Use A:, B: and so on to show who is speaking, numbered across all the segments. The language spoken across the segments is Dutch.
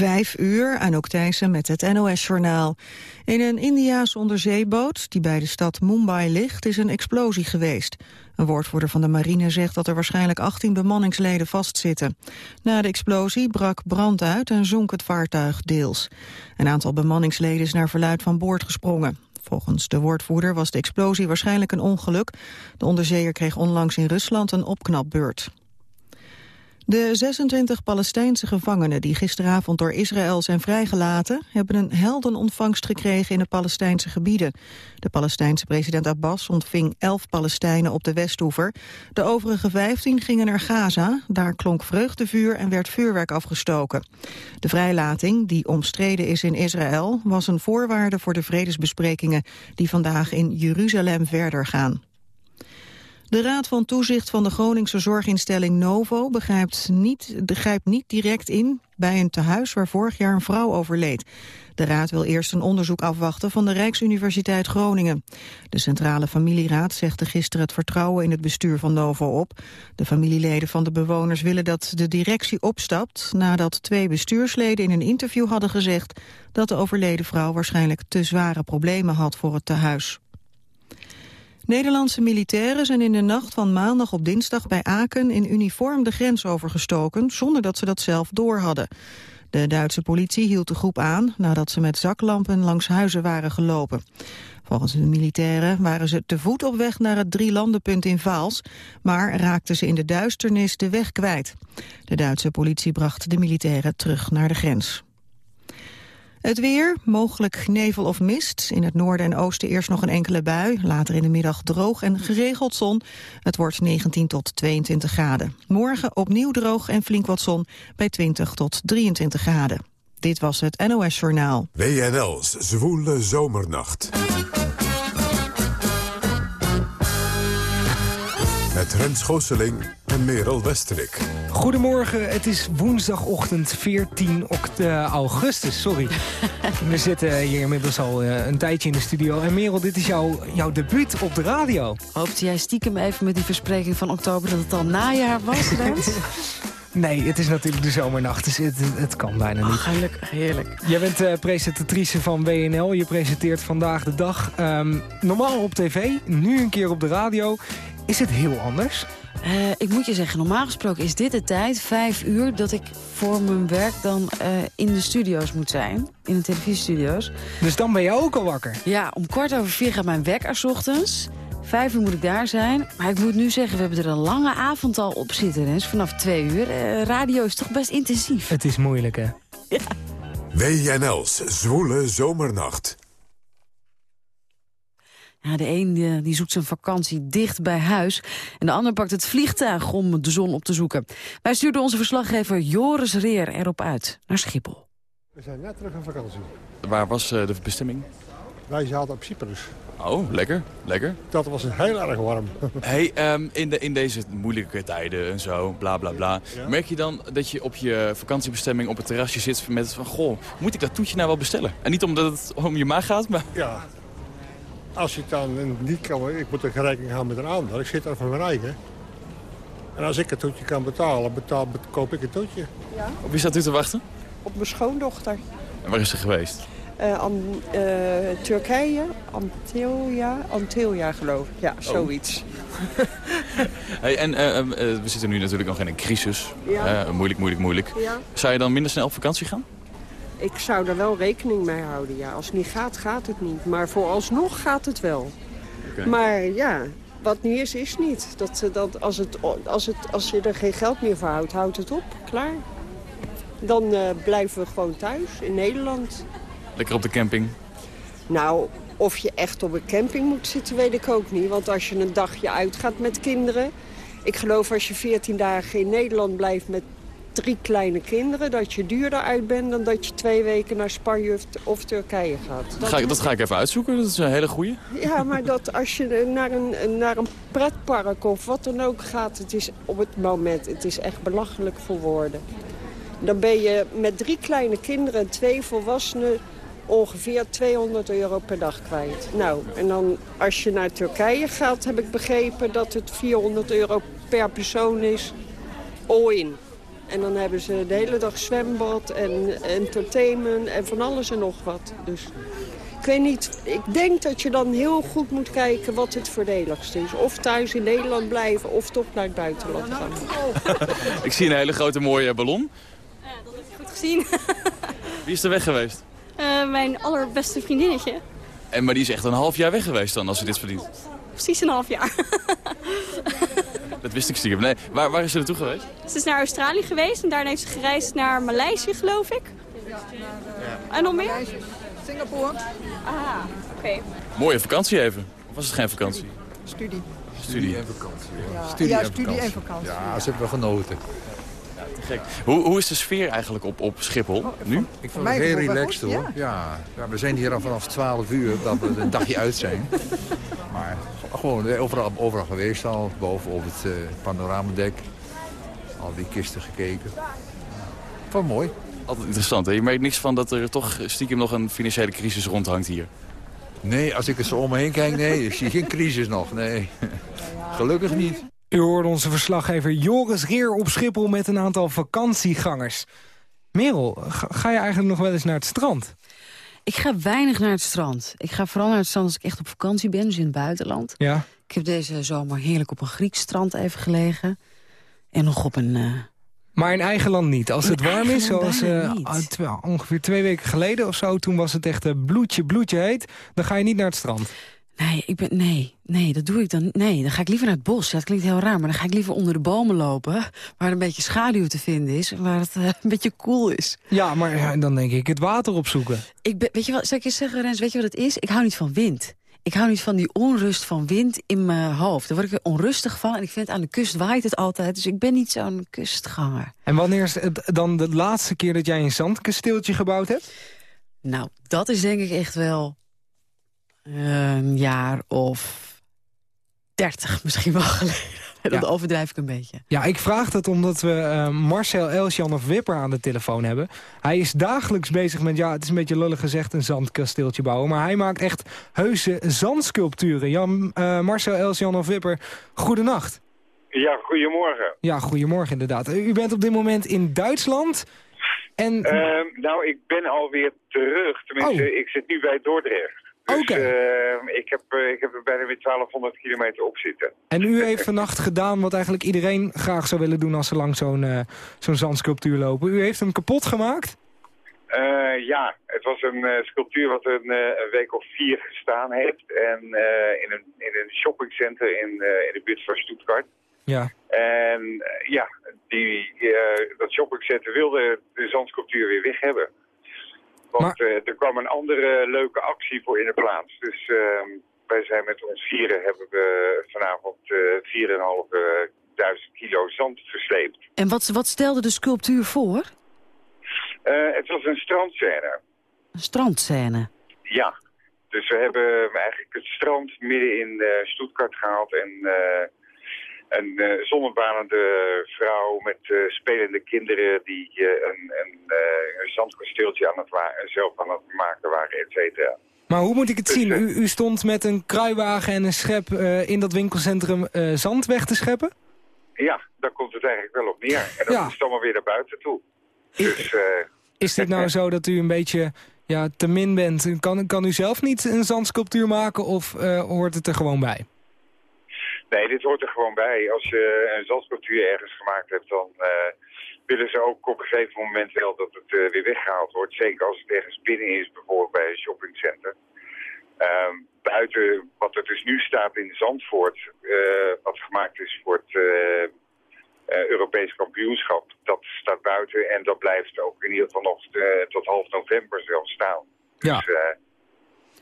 A: Vijf uur, Anouk Thijssen met het NOS-journaal. In een Indiaas onderzeeboot, die bij de stad Mumbai ligt, is een explosie geweest. Een woordvoerder van de marine zegt dat er waarschijnlijk 18 bemanningsleden vastzitten. Na de explosie brak brand uit en zonk het vaartuig deels. Een aantal bemanningsleden is naar verluid van boord gesprongen. Volgens de woordvoerder was de explosie waarschijnlijk een ongeluk. De onderzeeër kreeg onlangs in Rusland een opknapbeurt. De 26 Palestijnse gevangenen die gisteravond door Israël zijn vrijgelaten... hebben een heldenontvangst gekregen in de Palestijnse gebieden. De Palestijnse president Abbas ontving 11 Palestijnen op de Westhoever. De overige 15 gingen naar Gaza. Daar klonk vreugdevuur en werd vuurwerk afgestoken. De vrijlating, die omstreden is in Israël... was een voorwaarde voor de vredesbesprekingen... die vandaag in Jeruzalem verder gaan. De Raad van Toezicht van de Groningse zorginstelling Novo begrijpt niet, niet direct in bij een tehuis waar vorig jaar een vrouw overleed. De Raad wil eerst een onderzoek afwachten van de Rijksuniversiteit Groningen. De Centrale Familieraad zegde gisteren het vertrouwen in het bestuur van Novo op. De familieleden van de bewoners willen dat de directie opstapt... nadat twee bestuursleden in een interview hadden gezegd... dat de overleden vrouw waarschijnlijk te zware problemen had voor het tehuis. Nederlandse militairen zijn in de nacht van maandag op dinsdag bij Aken in uniform de grens overgestoken, zonder dat ze dat zelf door hadden. De Duitse politie hield de groep aan nadat ze met zaklampen langs huizen waren gelopen. Volgens de militairen waren ze te voet op weg naar het drielandenpunt in Vaals, maar raakten ze in de duisternis de weg kwijt. De Duitse politie bracht de militairen terug naar de grens. Het weer, mogelijk nevel of mist. In het noorden en oosten eerst nog een enkele bui. Later in de middag droog en geregeld zon. Het wordt 19 tot 22 graden. Morgen opnieuw droog en flink wat zon bij 20 tot 23 graden. Dit was het NOS Journaal.
B: WNL's Zwoele Zomernacht.
C: Met Rens Schooseling en Merel Westerik.
D: Goedemorgen, het is woensdagochtend 14 eh, augustus. Sorry. We zitten hier inmiddels al eh, een tijdje in de studio. En Merel, dit is jouw, jouw debuut op de radio.
E: Hoopte jij stiekem even met die verspreking van oktober dat het al najaar was,
D: Nee, het is natuurlijk de zomernacht, dus het, kan bijna niet. Oh, gelukkig, heerlijk. Jij bent eh, presentatrice van WNL. Je presenteert vandaag de dag ehm, normaal op tv, nu een keer op de radio. Is het heel
E: anders? Eh, ik moet je zeggen, normaal gesproken is dit de tijd, vijf uur... dat ik voor mijn werk dan eh, in de studio's moet zijn. In de televisiestudio's. Dus dan ben je ook al wakker? Ja, om kwart over vier gaat mijn wekker ochtends. Vijf uur moet ik daar zijn. Maar ik moet nu zeggen, we hebben er een lange avond al op zitten. Dus vanaf twee uur. Eh, radio is toch best intensief. Het is moeilijk, hè? WNL's Zwoele Zomernacht de een eh, die zoekt zijn vakantie dicht bij huis. En de ander pakt het vliegtuig om de zon op te zoeken. Wij stuurden onze verslaggever Joris Reer erop uit naar Schiphol.
B: We zijn net terug van vakantie.
F: Waar was eh, de bestemming?
B: Wij zaten op Cyprus. Oh,
F: lekker, lekker.
B: Dat was heel erg warm. hey, ehm, in,
F: de, in deze moeilijke tijden en zo, bla bla bla. Merk je dan dat je op je vakantiebestemming op het terrasje zit met van... Goh, moet ik dat toetje nou wel bestellen? En niet omdat het om je maag gaat, maar... Ja,
B: als ik dan niet kan, ik moet een rekening houden met een ander. Ik zit er van mijn eigen. En als ik het toetje kan betalen, betaal, koop ik het toetje. Ja. Op wie staat u te
G: wachten? Op mijn schoondochter.
B: En
F: waar is ze geweest?
G: Uh, Turkije, Antilia. Antilia geloof ik. Ja, oh. zoiets.
F: hey, en eh, we zitten nu natuurlijk nog in een crisis. Ja. moeilijk, moeilijk, moeilijk. Zou je dan minder snel op vakantie gaan?
G: Ik zou daar wel rekening mee houden, ja. Als het niet gaat, gaat het niet. Maar vooralsnog gaat het wel. Maar ja, wat nu is, is niet. Dat, eh, dat, als, het, als, het, als je er geen geld meer voor houdt, houdt het op. Klaar. Dan eh, blijven we gewoon thuis in Nederland.
F: Lekker op de camping?
G: Nou, of je echt op een camping moet zitten, weet ik ook niet. Want als je een dagje uitgaat met kinderen... Ik geloof als je 14 dagen in Nederland blijft met drie kleine kinderen... dat je duurder uit bent dan dat je twee weken naar Spanje of Turkije gaat. Dat ga, ik, dat ga ik
F: even uitzoeken, dat is een hele goeie.
G: Ja, maar dat als je naar een, naar een pretpark of wat dan ook gaat... het is op het moment, het is echt belachelijk voor woorden. Dan ben je met drie kleine kinderen en twee volwassenen ongeveer 200 euro per dag kwijt. Nou, en dan als je naar Turkije gaat, heb ik begrepen dat het 400 euro per persoon is. All in. En dan hebben ze de hele dag zwembad en entertainment en van alles en nog wat. Dus ik weet niet, ik denk dat je dan heel goed moet kijken wat het voordeligste is. Of thuis in Nederland blijven of toch naar het buitenland gaan.
F: ik zie een hele grote mooie ballon. Ja,
G: dat heb je goed gezien.
F: Wie is er weg geweest?
G: Eh, mijn allerbeste vriendinnetje.
F: En maar die is echt een half jaar weg geweest dan, als ze dit verdient?
G: Precies een half jaar.
F: Dat wist ik stiekem. Nee, waar, waar is ze naartoe geweest?
G: Ze is naar Australië geweest en daarna heeft ze gereisd naar
E: Maleisië,
A: geloof ik.
G: Ja. En nog meer? Singapore. Ah, oké.
F: Mooie vakantie even. Of was het geen vakantie? Studie. Studie, en vakantie.
G: Ja, studie, en, en vakantie.
F: Ja, ze hebben wel genoten. Gek. Hoe, hoe is de sfeer eigenlijk
B: op, op Schiphol oh, nu? Ik vind het heel relaxed hoor. Ja. ja. we zijn hier al vanaf 12 uur dat we een dagje uit zijn. gewoon eh, overal, overal geweest al. Boven op het uh, eh, panoramadek. Al die kisten gekeken.
A: Van mooi.
F: Altijd interessant, hè? Je merkt niks van dat er toch stiekem nog een financiële crisis rondhangt hier.
B: Nee, als ik er zo om me heen kijk, nee. is zie geen crisis nog, nee. Gelukkig niet.
D: U hoort onze verslaggever Joris Reer op Schiphol met een aantal vakantiegangers.
E: Merel, ga je eigenlijk nog wel eens naar het strand? Ik ga weinig naar het strand. Ik ga vooral naar het strand als ik echt op vakantie ben, dus in het buitenland. Ja. Ik heb deze zomer heerlijk op een Grieks strand even gelegen. En nog op een... Eh,
D: maar in eigen land niet. Als het warm is, zoals eh, ongeveer twee weken geleden of zo... toen was het echt eh, bloedje, bloedje heet. Dan ga
E: je niet naar het strand. Nee, ik ben, nee, nee, dat doe ik dan. Nee, dan ga ik liever naar het bos. Dat klinkt heel raar, maar dan ga ik liever onder de bomen lopen... waar een beetje schaduw te vinden is waar het eh, een beetje koel cool is. Ja, maar ja, dan
D: denk ik het water opzoeken.
E: Ik weet je wat? Zou ik je zeggen, Rens, weet je wat het is? Ik hou niet van wind. Ik hou niet van die onrust van wind in mijn hoofd. Daar word ik onrustig van en ik vind aan de kust waait het altijd. Dus ik ben niet zo'n kustganger.
D: En wanneer is het dan de laatste keer
E: dat jij een zandkasteeltje gebouwd hebt? Nou, dat is denk ik echt wel een jaar of 30 misschien wel geleden. Dat overdrijf ik een beetje.
D: Ja, ik vraag dat omdat we eh, Marcel Elsjan of Wipper aan de telefoon hebben. Hij is dagelijks bezig met, ja, het is een beetje lullig gezegd, een zandkasteeltje bouwen. Maar hij maakt echt heuse zandsculpturen. Jan, eh, Marcel Elsjan of Wipper, goedenacht.
H: Ja, goedemorgen.
D: Ja, goedemorgen inderdaad. Eh, u bent op dit moment in Duitsland.
H: En... Ehm, nou, ik ben alweer terug. Tenminste, oh. ik zit nu bij Dordrecht. Dus, ehm, ik, heb, eh, ik heb er bijna weer 1200 kilometer op zitten.
D: En u heeft vannacht gedaan wat eigenlijk iedereen graag zou willen doen... als ze langs zo'n eh, zo'n zandsculptuur lopen. U heeft hem kapot gemaakt?
H: Eh, ja, het was een sculptuur wat een, een, week of vier gestaan heeft. En in, een, in een shoppingcenter in, in de buurt van Stuttgart. Ja. En ja, die, dat shoppingcenter wilde de zandsculptuur weer weg hebben. Want maar... Eh, er kwam een andere leuke actie voor in de plaats. Dus ehm, wij zijn met ons vieren, hebben we vanavond 4.500 eh, eh, kilo zand versleept.
E: En wat, wat stelde de sculptuur voor?
H: het was een strandscène.
E: Een strandscène?
H: Ja. Dus we hebben eigenlijk het strand midden in Stuttgart gehaald en een uh, eh, zonnebanende vrouw met eh, spelende kinderen die eh, een, een, een, zandkasteeltje aan het zelf aan het maken waren, et cetera.
D: Maar hoe moet ik het dus, zien? U, u, stond met een kruiwagen en een schep in dat winkelcentrum zand weg te scheppen?
H: Ja, daar komt het eigenlijk wel op neer. En dat is dan maar weer naar buiten toe. Dus,
D: is dit nou zo dat u een beetje ja, te min bent? Kan, kan u zelf niet een zandsculptuur maken of hoort het er gewoon bij?
H: Nee, dit hoort er gewoon bij. Als je een zandsculptuur ergens gemaakt hebt, dan eh, willen ze ook op een gegeven moment wel dat het eh, weer weggehaald wordt. Zeker als het ergens binnen is, bijvoorbeeld bij een shoppingcenter. Ehm, buiten wat er dus nu staat in Zandvoort, eh, wat gemaakt is voor het Europees kampioenschap, dat staat buiten en dat blijft ook in ieder geval nog tot half november zelfs staan. Ja. Dus,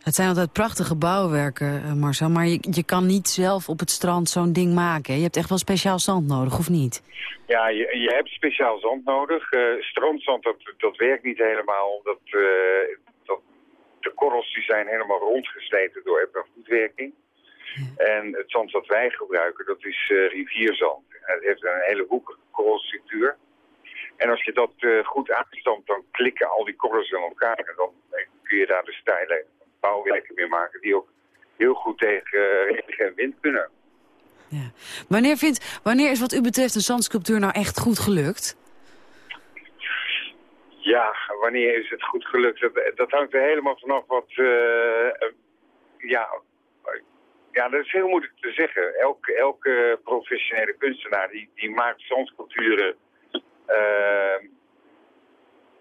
E: het zijn altijd prachtige bouwwerken, eh, Marcel. Maar je, je kan niet zelf op het strand zo'n ding maken. Je hebt echt wel speciaal zand nodig, of niet?
H: Ja, je, je hebt speciaal zand nodig. Uh, stroomzand, dat, dat werkt niet helemaal. Omdat eh, dat, de korrels die zijn helemaal rondgesleten door eb- en En het zand dat wij gebruiken, dat is rivierzand. Het heeft een hele hoekige korrelstructuur. En als je dat goed aanstampt, dan klikken al die korrels in elkaar. En dan kun je daar de stijlen bouwwerken meer maken... die ook heel goed tegen eh, regen en wind kunnen.
E: Ja. Wanneer, vindt, wanneer is wat u betreft een zandsculptuur nou echt goed gelukt?
H: Ja, wanneer is het goed gelukt? Dat, hangt er helemaal vanaf wat... Eh, eh, ja, ja, dat is heel moeilijk te zeggen. Elke, elke professionele kunstenaar die, die maakt zandsculpturen...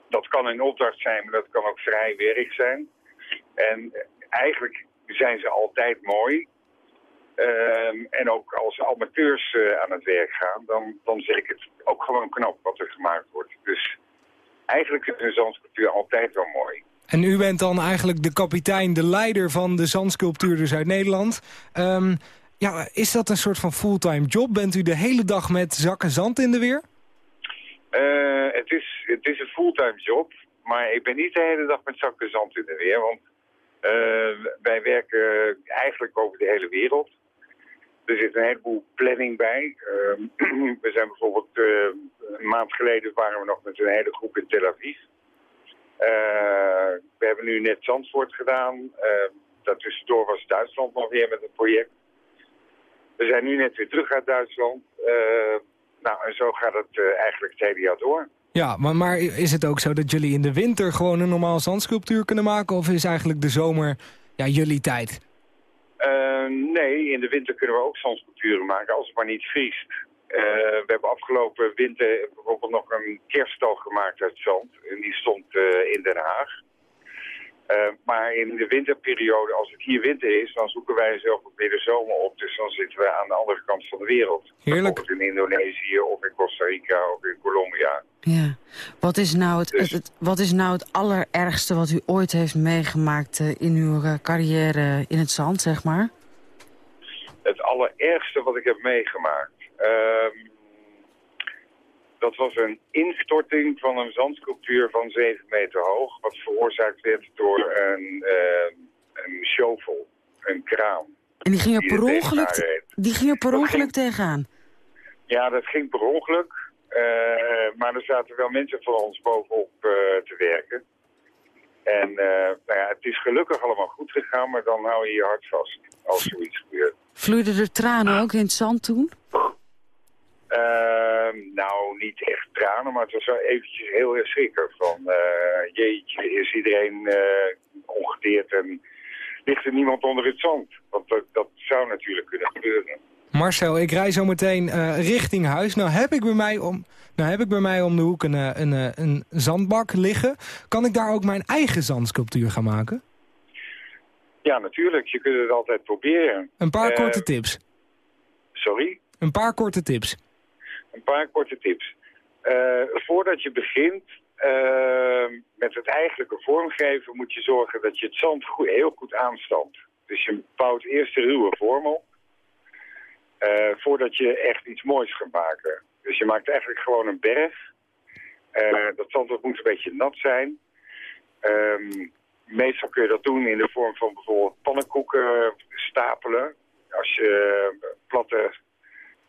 H: dat kan een opdracht zijn, maar dat kan ook vrij zijn. En eigenlijk zijn ze altijd mooi. Ehm, en ook als amateurs eh, aan het werk gaan, dan, dan zeg ik het ook gewoon knap wat er gemaakt wordt. Dus eigenlijk is een zandsculptuur altijd wel mooi.
D: En u bent dan eigenlijk de kapitein, de leider van de zandsculptuurders uit Nederland. Ehm, ja, is dat een soort van fulltime job? Bent u de hele dag met zakken zand in de weer?
H: Eh, het, is, het is een fulltime job. Maar ik ben niet de hele dag met zakken zand in de weer, want eh, wij werken eigenlijk over de hele wereld. Er zit een heleboel planning bij. Ehm, we zijn bijvoorbeeld, eh, een maand geleden waren we nog met een hele groep in Tel Aviv. Eh, we hebben nu net Zandvoort gedaan. Ehm, daartussendoor was Duitsland nog weer met een project. We zijn nu net weer terug uit Duitsland. nou, en zo gaat het eigenlijk het hele jaar door.
D: Ja, maar, is het ook zo dat jullie in de winter gewoon een normaal zandsculptuur kunnen maken? Of is eigenlijk de zomer ja, jullie tijd?
H: Eh, nee, in de winter kunnen we ook zandsculpturen maken, als het maar niet vriest. Eh, we hebben afgelopen winter bijvoorbeeld nog een kerststal gemaakt uit zand. En die stond eh, in Den Haag. Eh, maar in de winterperiode, als het hier winter is, dan zoeken wij zelf ook weer de zomer op. Dus dan zitten we aan de andere kant van de wereld. Heerlijk. Bijvoorbeeld in Indonesië of in Costa Rica of in Colombia.
E: Ja. Wat is nou het, dus- wat is nou het allerergste wat u ooit heeft meegemaakt eh, in uw eh, carrière in het zand, zeg maar?
H: Het allerergste wat ik heb meegemaakt? Ehm, dat was een instorting van een zandsculptuur van 7 meter hoog... wat veroorzaakt werd door een, uh, een shovel, een kraan.
E: En die ging er per ongeluk, die ging per ongeluk tegenaan?
H: Ja, dat ging per ongeluk. Eh, maar er zaten wel mensen van ons bovenop eh, te werken. En eh, nou ja, het is gelukkig allemaal goed gegaan, maar dan
E: hou je je hart vast als zoiets gebeurt. Vloeiden er tranen ook in het zand toen?
H: Ehm, nou, niet echt tranen, maar het was wel eventjes heel erg schrikker. Van, eh, jeetje, is iedereen uh, ongedeerd en ligt er niemand onder het zand? Want dat, dat zou natuurlijk kunnen gebeuren.
D: Marcel, ik rij zo meteen eh, richting huis. Nou heb, ik bij mij om, nou heb ik bij mij om de hoek een, een, een zandbak liggen. Kan ik daar ook mijn eigen zandsculptuur gaan maken?
H: Ja, natuurlijk. Je kunt het altijd proberen. Een paar korte tips. Sorry?
D: Een paar korte tips
H: een paar korte tips. Eh, voordat je begint eh, met het eigenlijke vormgeven moet je zorgen dat je het zand goed, heel goed aanstampt. Dus je bouwt eerst de ruwe vorm op. Eh, voordat je echt iets moois gaat maken. Dus je maakt eigenlijk gewoon een berg. dat zand moet een beetje nat zijn. Ehm, meestal kun je dat doen in de vorm van bijvoorbeeld pannenkoeken stapelen. Als je platte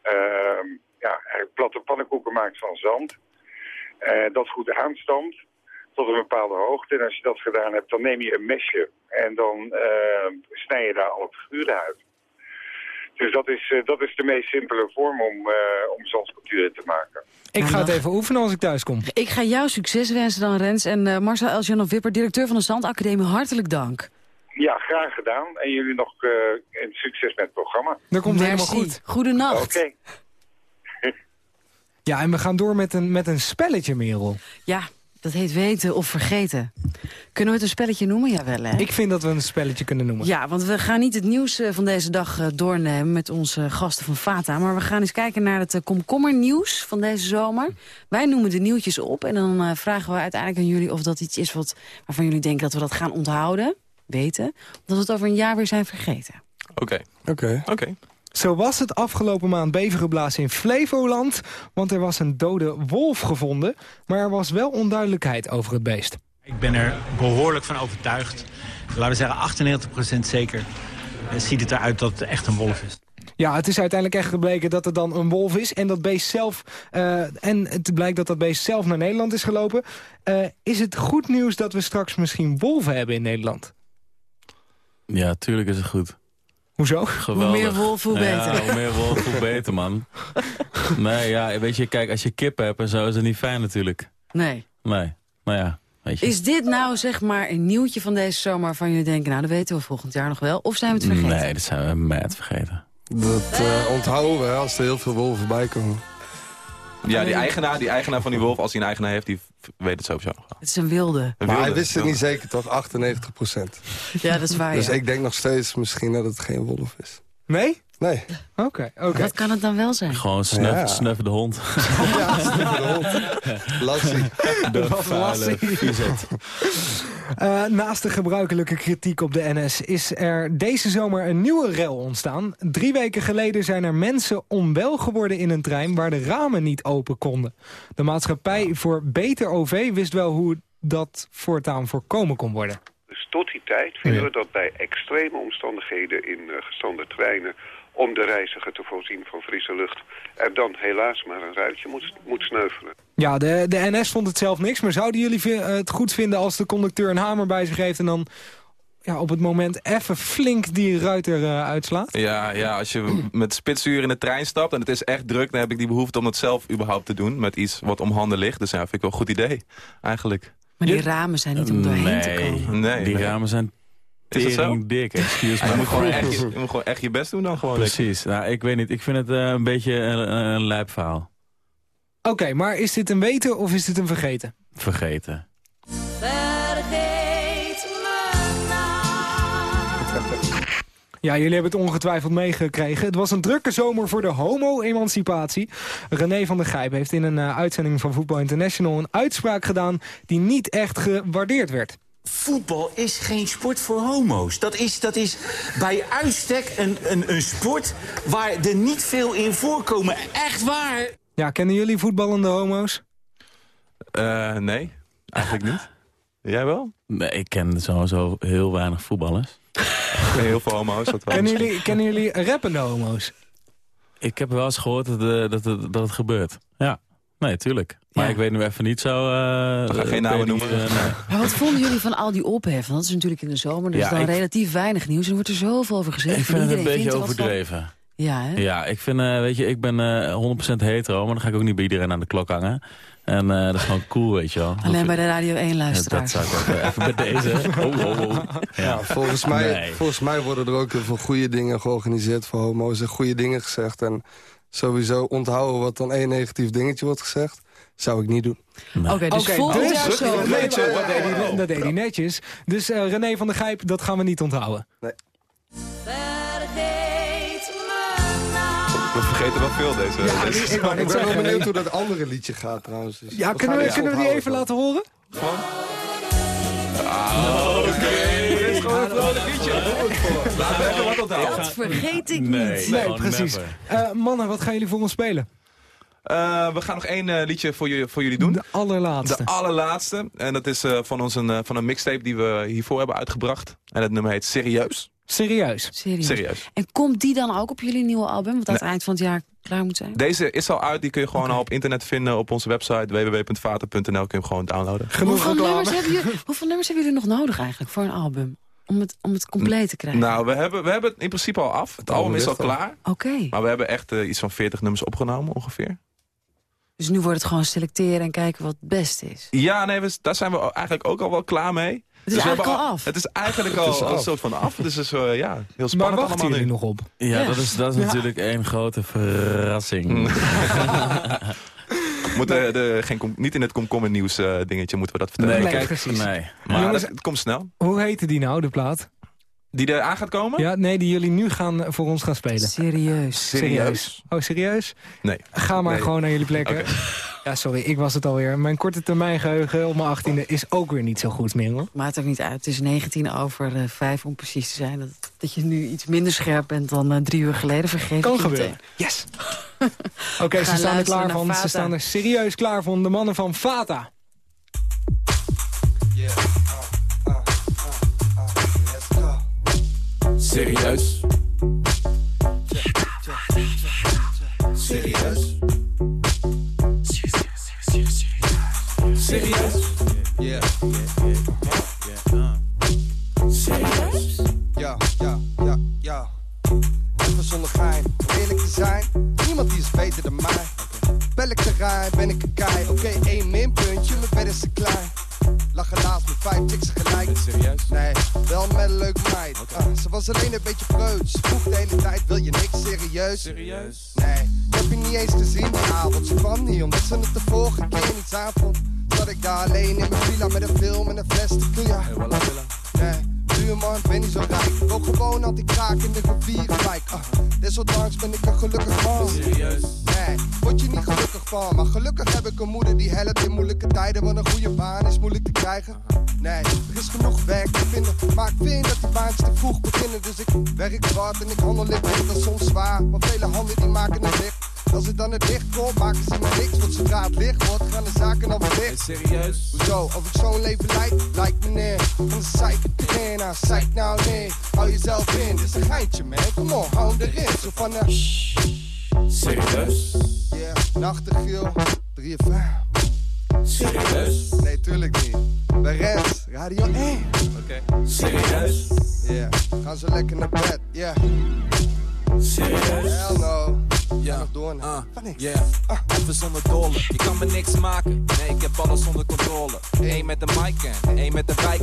H: ehm, ja, platte pannenkoeken maakt van zand. Eh, dat goed aanstamt tot een bepaalde hoogte. En als je dat gedaan hebt, dan neem je een mesje en dan eh, snij je daar het figuren uit. Dus dat is, eh, dat is de meest simpele vorm om,
D: om zandsculpturen te maken. Ik ga het even oefenen als ik thuis kom.
E: Ik ga jou succes wensen dan, Rens. En Marcel Eljan of Wipper, directeur van de Zandacademie, hartelijk dank.
D: Ja, graag
H: gedaan. En jullie nog een succes met het programma. Dat komt Merci. helemaal goed. Goedenacht.
E: Oké.
D: Ja, en we gaan door met een, met een spelletje, Merel.
E: Ja, dat heet weten of vergeten. Kunnen we het een spelletje noemen? Ja, wel, hè? Ik vind dat we een spelletje kunnen noemen. Ja, want we gaan niet het nieuws eh, van deze dag eh, doornemen met onze eh, gasten van Fata. Maar we gaan eens kijken naar het komkommernieuws van deze zomer. Wij noemen de nieuwtjes op en dan vragen we uiteindelijk aan jullie... of dat iets is wat, waarvan jullie denken dat we dat gaan onthouden, weten. Dat we het over een jaar weer zijn vergeten.
D: Oké. Oké. Oké. Zo was het afgelopen maand bevergeblazen in Flevoland... want er was een dode wolf gevonden, maar er was wel onduidelijkheid
I: over het beest. Ik ben er behoorlijk van overtuigd. Laten we zeggen 98% zeker eh, ziet het eruit dat het echt een wolf is.
D: Ja, het is uiteindelijk echt gebleken dat het dan een wolf is. En dat beest zelf. Eh, en het blijkt dat dat beest zelf naar Nederland is gelopen. Eh, is het goed nieuws dat we straks misschien wolven hebben in Nederland?
J: Ja, tuurlijk is het goed. Hoezo? Geweldig. Hoe meer wolf, hoe beter. Ja, hoe meer wolf, hoe beter, man. Nee, ja, weet je, kijk, als je kippen hebt en zo is het niet fijn natuurlijk. Nee. Nee, maar ja, weet je. Is
E: dit nou, zeg maar, een nieuwtje van deze zomer van jullie denken... nou, dat weten we volgend jaar nog wel, of zijn we het vergeten?
J: Nee, dat zijn we met vergeten.
B: Dat eh, onthouden we als er heel veel wolven voorbij komen.
C: Ja, die eigenaar, die eigenaar van die wolf, als hij een eigenaar heeft, die weet het sowieso nog wel.
E: Het is een wilde. Maar hij wist het
B: niet zeker tot 98 procent.
E: Ja, dat is waar. Dus ik
B: denk nog steeds misschien dat het geen wolf is.
E: Nee? Nee. Oké, oké. Wat kan het dan wel zijn? Gewoon snuffen
B: ja. de hond. ja, snuff
K: de hond. Lassie. De vuile
D: Eh, naast de gebruikelijke kritiek op de NS is er deze zomer een nieuwe rel ontstaan. Drie weken geleden zijn er mensen onwel geworden in een trein waar de ramen niet open konden. De maatschappij voor Beter OV wist wel hoe dat voortaan voorkomen kon worden.
H: Dus tot die tijd vinden we dat bij extreme omstandigheden in uh, eh, gestande treinen om de reiziger te voorzien van frisse lucht... en dan helaas maar een ruitje moet, moet sneuvelen.
D: Ja, de, de NS vond het zelf niks, maar zouden jullie het goed vinden... als de conducteur een hamer bij zich heeft en dan ja, op het moment even flink die ruiter uh, uitslaat.
C: Ja, ja, als je met spitsuur in de trein stapt en het is echt druk... dan heb ik die behoefte om dat zelf überhaupt te doen met iets wat om handen ligt. Dus ja, vind ik wel een goed idee, eigenlijk.
E: Maar die ramen zijn niet om doorheen te komen. Nee, die ramen zijn is het zo?
J: dik, excuse me. Je moet, gewoon
C: echt, je, best doen dan gewoon.
J: Precies. Nou, ik weet niet. Ik vind het eh, een beetje een, een
D: Oké, maar is dit een weten of is dit een vergeten?
J: Vergeten.
L: Vergeet nou.
D: Ja, jullie hebben het ongetwijfeld meegekregen. Het was een drukke zomer voor de homo-emancipatie. René van der Gijp heeft in een eh, uitzending van Voetbal International... een uitspraak gedaan die niet echt gewaardeerd werd voetbal is geen sport voor homo's. Dat is, dat is
M: bij uitstek een, een, een sport waar er niet veel in voorkomen. Echt waar.
D: Ja, kennen jullie voetballende homo's?
J: Eh, nee, eigenlijk niet. Jij wel? Nee, ik ken sowieso heel weinig voetballers. heel veel homo's. Dat kennen, jullie,
D: kennen jullie rappende homo's?
J: Ik heb wel eens gehoord dat, eh, dat, dat, dat het gebeurt. Ja. Nee, tuurlijk. Maar ik weet nu even niet zo... Uh, We gaan geen namen noemen. Eh,
E: maar wat vonden jullie van al die opheffen? Want dat is natuurlijk in de zomer, dus ja, dan relatief weinig nieuws. er wordt er zoveel over gezegd. Ik vind het een beetje overdreven. Ja, hè?
J: ja, ik vind, eh, weet je, ik ben 100% hetero, maar dan ga ik ook niet bij iedereen aan de klok hangen. En dat is gewoon cool, weet je wel.
E: Alleen bij de Radio 1 luisteren. dat zou ik ook even bij
B: deze. Oh, oh,
E: oh. volgens,
B: mij, volgens mij worden er ook heel veel goede dingen georganiseerd voor homo's en goede dingen gezegd. En sowieso onthouden wat dan één negatief dingetje wordt gezegd. Zou ik niet doen. Oké, dus okay, volgend dus zo.
D: Dat deed, hij, netjes. Dus uh, René van der Gijp, dat gaan we niet onthouden. Nee. Nou.
C: We vergeten wat veel deze. Ik, ben, wel benieuwd
B: hoe dat andere liedje gaat trouwens. ja, kunnen, we, kunnen we die even
D: laten horen? Gewoon?
M: een liedje. Dat vergeet ik niet.
D: Nee, precies. Eh, mannen, wat gaan jullie voor ons spelen?
C: Eh, we gaan nog één eh, liedje voor, jullie voor jullie doen. De
D: allerlaatste.
C: De allerlaatste. En dat is van, ons een, van een mixtape die we hiervoor hebben uitgebracht. En het nummer heet Serieus. Serieus. Serieus. En
E: komt die dan ook op jullie nieuwe album? Want dat eind van het jaar klaar moet zijn.
C: Deze is al uit. Die kun je gewoon al op internet vinden. Op onze website www.vater.nl kun je hem gewoon downloaden. Genoeg hoeveel, nummers hebben
E: hoeveel nummers hebben jullie nog nodig eigenlijk voor een album? om het, om het compleet te krijgen? Nou,
C: we hebben, we hebben het in principe al af. Het album is al klaar. Oké. Maar we hebben echt eh, iets van 40 nummers opgenomen
E: ongeveer. Dus nu wordt het gewoon selecteren en kijken wat het beste is.
C: Ja, nee, we, daar zijn we eigenlijk ook al wel klaar mee. Het is dus eigenlijk al, af. Het is eigenlijk al, een soort van af. Dus is, uh, ja,
D: heel spannend maar wachten nog op? Ja, dat is, dat is natuurlijk
C: één grote verrassing. Moet de, de, geen, niet in het komkommernieuws nieuws eh, dingetje moeten we dat vertellen. Nee, kijk, Nee. Maar het komt snel.
D: Hoe heette die nou, de plaat? Die er aan gaat komen? Ja, nee, die jullie nu gaan, eh, voor ons gaan spelen. Serieus. Serieus? Oh, serieus? Nee. Ga maar gewoon naar jullie plekken. Ja, sorry, ik was het alweer. Mijn korte termijn geheugen op mijn achttiende is
E: ook weer niet zo goed meer. Hoor. Maakt ook niet uit. Het is 19 over 5 eh, om precies te zijn. Dat, dat je nu iets minder scherp bent dan eh, drie uur geleden. Vergeet kan gebeuren. Yes. Oké, ze staan er klaar van. Ze staan er
D: serieus klaar van. De mannen van Fata. Yeah.
M: Serieus?
K: Serieus? Serieus? Yeah, yeah, Serieus? Ja, ja, ja, ja. Even zonder fijn. eerlijk te zijn, niemand die is beter dan mij. Welk terrein ben ik een kei? Oké, okay, één minpuntje, mijn bed is te klein. Lachen helaas met vijf chicks gelijk. serieus? Nee, wel met een leuke meid. Ah, ze was alleen een beetje preuts. Vroeg de hele tijd, wil je niks serieus? Serieus? Nee, heb je niet eens gezien die avond. Ze kwam niet omdat ze het de vorige keer niet aanvond. Zat ik daar alleen in mijn villa met een film en een fles tequila. Hey, voilà, voilà. Nee buurman, ik ben niet zo rijk. Ook gewoon had ik kraak in de rivierwijk. Uh, ah, desondanks ben ik er gelukkig van. Serieus? Nee, word je niet gelukkig van. Maar gelukkig heb ik een moeder die helpt in moeilijke tijden. Want een goede baan is moeilijk te krijgen. Nee, er is genoeg werk te vinden. Maar ik vind dat die baantjes te vroeg beginnen. Dus ik werk hard en ik handel in dat soms zwaar. Als het dan het licht komt, maken ze maar niks. Want ze het licht wordt, gaan de zaken allemaal dicht. serieus? Hoezo? Of ik zo'n leven lijk? Lijkt me neer. Van de ik naar psych nou nou nee. Hou jezelf in, dit is een geintje man. Kom on, hou hem erin. Zo van de...
M: Serieus?
K: Ja, yeah. nachtegeel, 3 of 5. Serieus? Nee, tuurlijk niet. De Rens, Radio 1. Oké. Serieus? Ja, yeah. gaan ze lekker naar bed, ja. Yeah. Serieus? Hell no ja. nog door naar ah. van niks. Ah. Even zonder dollen je kan me niks
M: maken. Nee, ik heb alles onder controle. Eén met de mic en één met de wijk.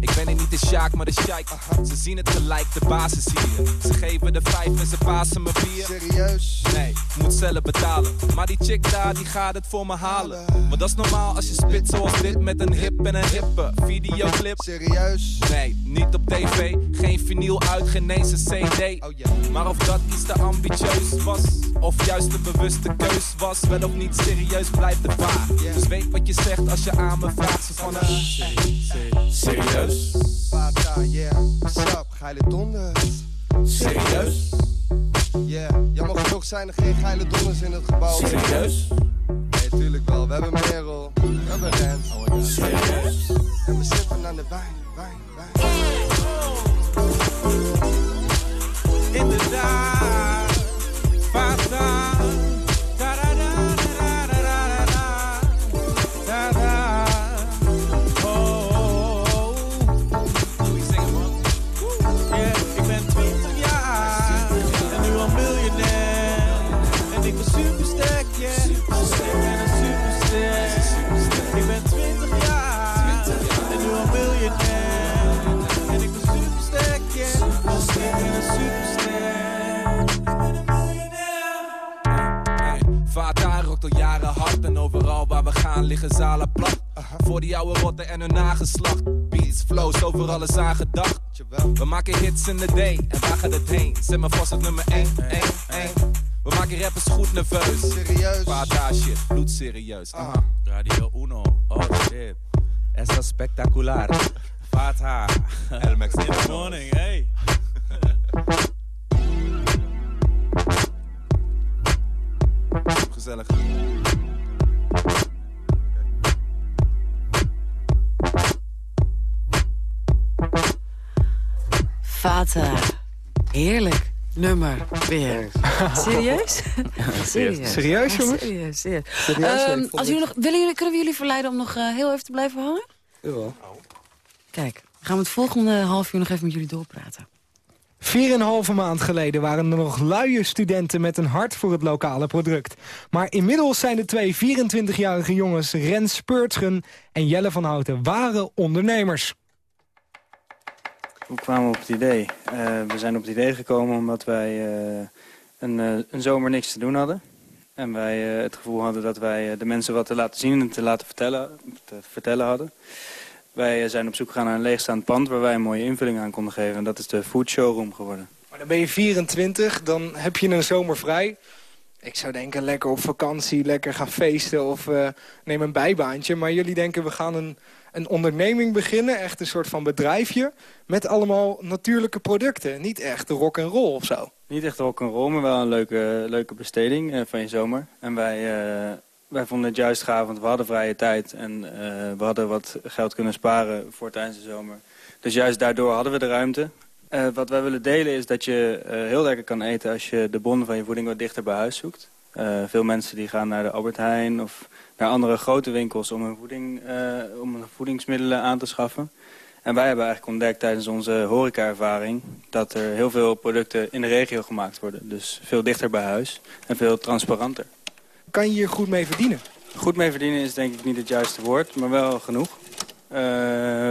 M: Ik ben hier niet de Sjaak, maar de Sjaik. Ze zien het gelijk, de basis hier. Ze geven de vijf en ze pasen me bier. Serieus? Nee, ik moet zelf betalen. Maar die chick daar, die gaat het voor me halen. Maar dat is normaal als je spit zoals dit met een hip en een hippe
K: videoclip. Serieus?
M: Nee, niet op tv. Geen vinyl uit, geen
K: eens cd. Oh, maar of dat iets te ambitieus was of juist een
M: bewuste keus was, wel of niet serieus, blijft de vaag. Dus weet wat je zegt als je aan me vraagt. Ze van
K: een eh, serieus. Pata, yeah, sap, geile donders. Serieus? Yeah, jammer genoeg zijn er geen geile donders in het gebouw. Serieus? Nee, tuurlijk wel. We hebben Merel, we hebben Ren. Oh, Serieus? En we zitten aan de wijn, wijn, wijn. Inderdaad.
M: aan liggen zalen plat. Uh-huh. Voor die oude rotten en hun nageslacht. Beats, flows, over is aan gedacht. We maken hits in de day en waar gaat het heen? Zet me vast op nummer 1, 1, 1. We maken rappers goed nerveus. Serieus. Paardage, bloed serieus. Uh -huh. Radio Uno, oh shit. Esa spectacular. Fata. LMX in the morning, hey.
C: Gezellig.
E: Vata. Heerlijk nummer weer. Serieus? serieus? jongens? serieus, ehm, als jullie nog, willen jullie, kunnen we jullie verleiden om nog eh, heel even te blijven hangen? wel. Kijk, gaan we het volgende half uur nog even met jullie doorpraten.
D: Vier en een halve maand geleden waren er nog luie studenten met een hart voor het lokale product. Maar inmiddels zijn de twee 24-jarige jongens Rens Speurtsen en Jelle van Houten ware ondernemers.
I: Hoe kwamen we op het idee? Eh, we zijn op het idee gekomen omdat wij eh, een, eh, een, zomer niks te doen hadden. En wij het gevoel hadden dat wij de mensen wat te laten zien en te laten vertellen, vertellen hadden. Wij zijn op zoek gegaan naar een leegstaand pand waar wij een mooie invulling aan konden geven. En dat is de Food Showroom geworden. Maar dan ben je
D: 24, dan heb je een zomer vrij.
I: Ik zou denken,
D: lekker op vakantie, lekker gaan feesten of neem een bijbaantje. Maar jullie denken, we gaan een een onderneming beginnen. Echt een soort van bedrijfje. Met allemaal natuurlijke producten. Niet
I: echt rock en roll of zo. Niet echt rock en roll, maar wel een leuke, leuke besteding eh, van je zomer. En wij, eh, wij vonden het juist gaaf, want we hadden vrije tijd. En eh, we hadden wat geld kunnen sparen voor tijdens de zomer. Dus juist daardoor hadden we de ruimte. wat wij willen delen is dat je heel lekker kan eten... als je de bonnen van je voeding wat dichter bij huis zoekt. veel mensen die gaan naar de Albert Heijn of naar andere grote winkels om hun, voeding, eh, om voedingsmiddelen aan te schaffen. En wij hebben eigenlijk ontdekt tijdens onze horecaervaring... dat er heel veel producten in de regio gemaakt worden. Dus veel dichter bij huis en veel transparanter.
D: Kan je hier goed mee verdienen?
I: Goed mee verdienen is denk ik niet het juiste woord, maar wel genoeg. Eh,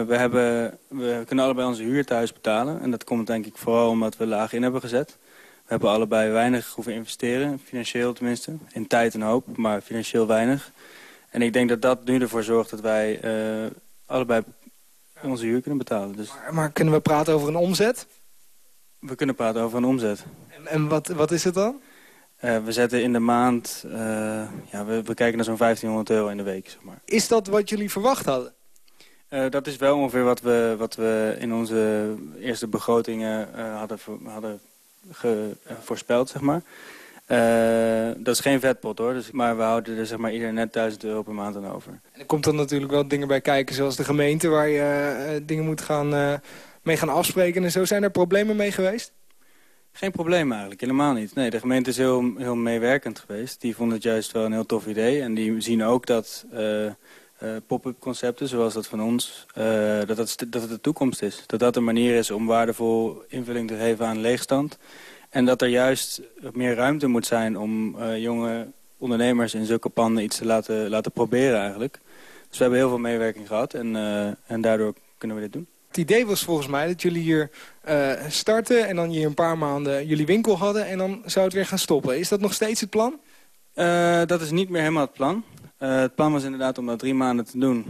I: we, hebben, we kunnen allebei onze huur thuis betalen. En dat komt denk ik vooral omdat we laag in hebben gezet. We hebben allebei weinig hoeven investeren, financieel tenminste. In tijd en hoop, maar financieel weinig. En ik denk dat dat nu ervoor zorgt dat wij eh, allebei onze huur kunnen betalen. Dus... Maar, kunnen we praten over een omzet? We kunnen praten over een omzet. En, wat, wat is het dan? Eh, we zetten in de maand, eh, ja, we, kijken naar zo'n 1500 euro in de week. Zeg maar. Is dat wat jullie verwacht hadden? dat is wel ongeveer wat we, wat we in onze eerste begrotingen hadden, hadden voorspeld, zeg maar. Eh, dat is geen vetpot hoor, dus, maar we houden er zeg maar ieder net 1000 euro per maand aan over. En er komt dan natuurlijk wel dingen bij kijken, zoals de
D: gemeente waar je eh, dingen moet gaan, eh, mee gaan afspreken en zo. Zijn er problemen mee geweest?
I: Geen probleem eigenlijk, helemaal niet. Nee, de gemeente is heel, heel meewerkend geweest. Die vonden het juist wel een heel tof idee en die zien ook dat... pop-up concepten zoals dat van ons, dat, dat, dat het de toekomst is. Dat dat een manier is om waardevol invulling te geven aan leegstand. En dat er juist meer ruimte moet zijn om eh, jonge ondernemers in zulke panden iets te laten, laten proberen eigenlijk. Dus we hebben heel veel meewerking gehad en, eh, en daardoor kunnen we dit doen. Het idee was volgens mij dat jullie hier eh, starten en dan
D: hier een paar maanden jullie winkel hadden en dan zou het weer gaan stoppen. Is dat nog steeds het plan?
I: dat is niet meer helemaal het plan. het plan was inderdaad om dat drie maanden te doen.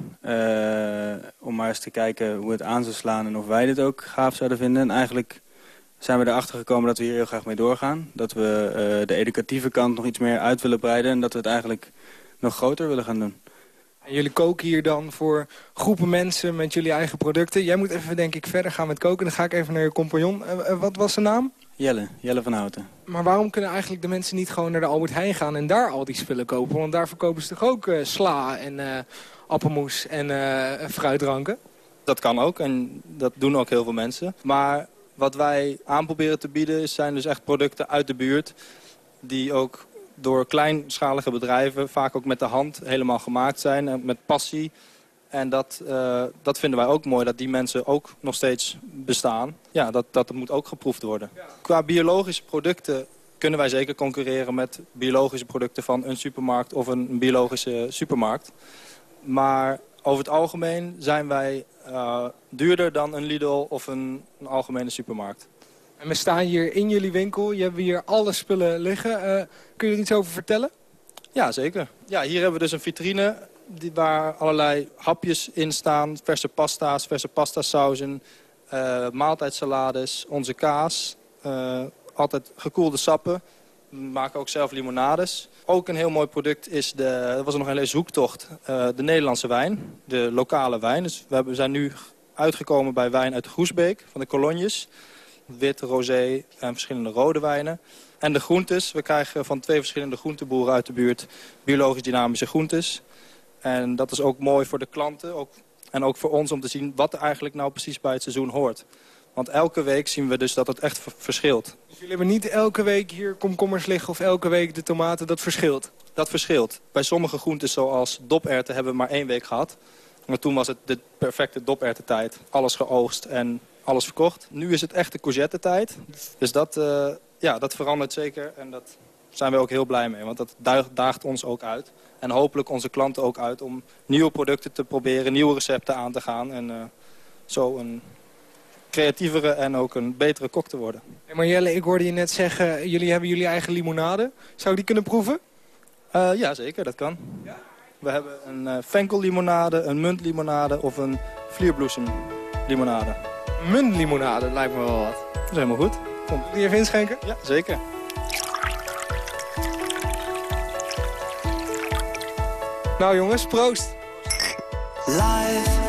I: om maar eens te kijken hoe het aan zou slaan en of wij dit ook gaaf zouden vinden. En eigenlijk zijn we erachter gekomen dat we hier heel graag mee doorgaan. Dat we eh, de educatieve kant nog iets meer uit willen breiden... en dat we het eigenlijk nog groter willen gaan doen. En jullie koken hier dan voor groepen
D: mensen met jullie eigen producten. Jij moet even, denk ik, verder gaan met koken. Dan ga ik even naar je compagnon. Eh, eh, wat was
I: zijn naam? Jelle, Jelle van Houten.
D: Maar waarom kunnen eigenlijk de mensen niet gewoon naar de Albert Heijn gaan... en daar al die
N: spullen kopen? Want daar verkopen ze toch ook sla en appelmoes en fruitdranken? Dat kan ook en dat doen ook heel veel mensen. Maar wat wij aan proberen te bieden zijn dus echt producten uit de buurt... die ook door kleinschalige bedrijven, vaak ook met de hand, helemaal gemaakt zijn. En met passie. En dat, eh, dat vinden wij ook mooi, dat die mensen ook nog steeds bestaan. Ja, dat, dat moet ook geproefd worden. Qua biologische producten kunnen wij zeker concurreren met biologische producten van een supermarkt of een biologische supermarkt. Maar over het algemeen zijn wij eh, duurder dan een Lidl of een, een algemene supermarkt. En we staan hier in jullie winkel. Je hebt hier alle spullen liggen. Uh, kun je er iets over vertellen? Ja, zeker. Ja, hier hebben we dus een vitrine die, waar allerlei hapjes in staan. Verse pasta's, verse pastasauzen, uh, eh, maaltijdsalades, onze kaas. altijd gekoelde sappen. We maken ook zelf limonades. Ook een heel mooi product is, de, Dat was nog een hele zoektocht, eh, de Nederlandse wijn. De lokale wijn. Dus we, zijn nu uitgekomen bij wijn uit de Groesbeek, van de Kolonjes. Wit, rosé en verschillende rode wijnen. En de groentes. We krijgen van twee verschillende groenteboeren uit de buurt biologisch dynamische groentes. En dat is ook mooi voor de klanten ook, en ook voor ons om te zien wat er eigenlijk nou precies bij het seizoen hoort. Want elke week zien we dus dat het echt verschilt. Dus
D: jullie hebben niet elke
N: week hier komkommers liggen of elke week de tomaten, dat verschilt? Dat verschilt. Bij sommige groentes zoals doperten hebben we maar één week gehad. Maar toen was het de perfecte dopertentijd. Alles geoogst en alles verkocht. Nu is het echt de courgette-tijd. Dus dat, eh, ja, dat verandert zeker en dat zijn we ook heel blij mee. Want dat daagt, ons ook uit. En hopelijk onze klanten ook uit om nieuwe producten te proberen, nieuwe recepten aan te gaan. En eh, zo een creatievere en ook een betere kok te worden. En Marjelle, ik hoorde je net zeggen, jullie hebben jullie eigen limonade. Zou ik die kunnen proeven? Uh, ja, zeker, dat kan. Ja? We hebben een uh, eh, fenkellimonade, een muntlimonade of een vlierbloesemlimonade. Muntlimonade, lijkt me wel wat. Dat is helemaal goed. Kom. Wil je even inschenken? Ja, zeker.
D: Nou jongens, proost! Live.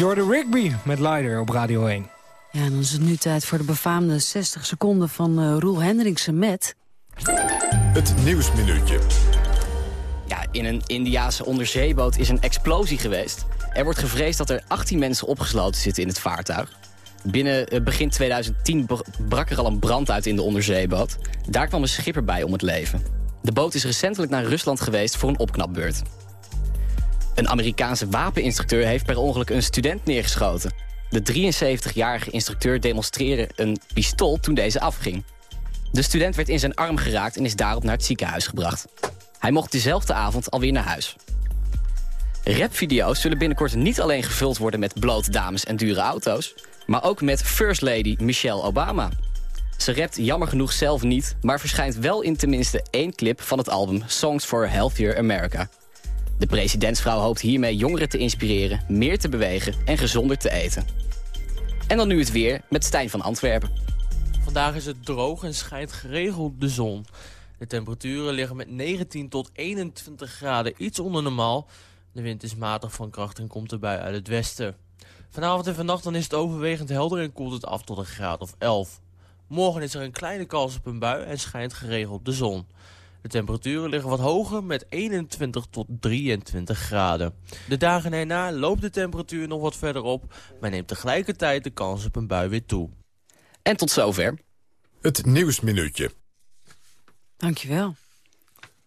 E: Jordan Rigby met Leider op Radio 1. Ja, dan is het nu tijd voor de befaamde 60 seconden van eh, Roel Hendriksen met...
O: Het Nieuwsminuutje. Ja, in een Indiase onderzeeboot is een explosie geweest. Er wordt gevreesd dat er 18 mensen opgesloten zitten in het vaartuig. Binnen eh, begin 2010 brak er al een brand uit in de onderzeeboot. Daar kwam een schipper bij om het leven. De boot is recentelijk naar Rusland geweest voor een opknapbeurt. Een Amerikaanse wapeninstructeur heeft per ongeluk een student neergeschoten. De 73-jarige instructeur demonstreerde een pistool toen deze afging. De student werd in zijn arm geraakt en is daarop naar het ziekenhuis gebracht. Hij mocht dezelfde avond alweer naar huis. Rapvideo's zullen binnenkort niet alleen gevuld worden met bloot dames en dure auto's... maar ook met First Lady Michelle Obama. Ze rapt jammer genoeg zelf niet, maar verschijnt wel in tenminste één clip van het album Songs for a Healthier America. De presidentsvrouw hoopt hiermee jongeren te inspireren, meer te bewegen en gezonder te eten. En dan nu het weer met Stijn van Antwerpen.
J: Vandaag is het droog en schijnt geregeld de zon. De temperaturen liggen met 19 tot 21 graden iets onder normaal. De wind is matig van kracht en komt erbij uit het westen. Vanavond en vannacht dan is het overwegend helder en koelt het af tot een graad of 11. Morgen is er een kleine kans op een bui en schijnt geregeld de zon. De temperaturen liggen wat hoger met 21 tot 23 graden. De dagen erna loopt de temperatuur nog wat verder op... maar neemt tegelijkertijd de kans
O: op een bui weer toe. En tot zover. Het Nieuwsminuutje. Dankjewel.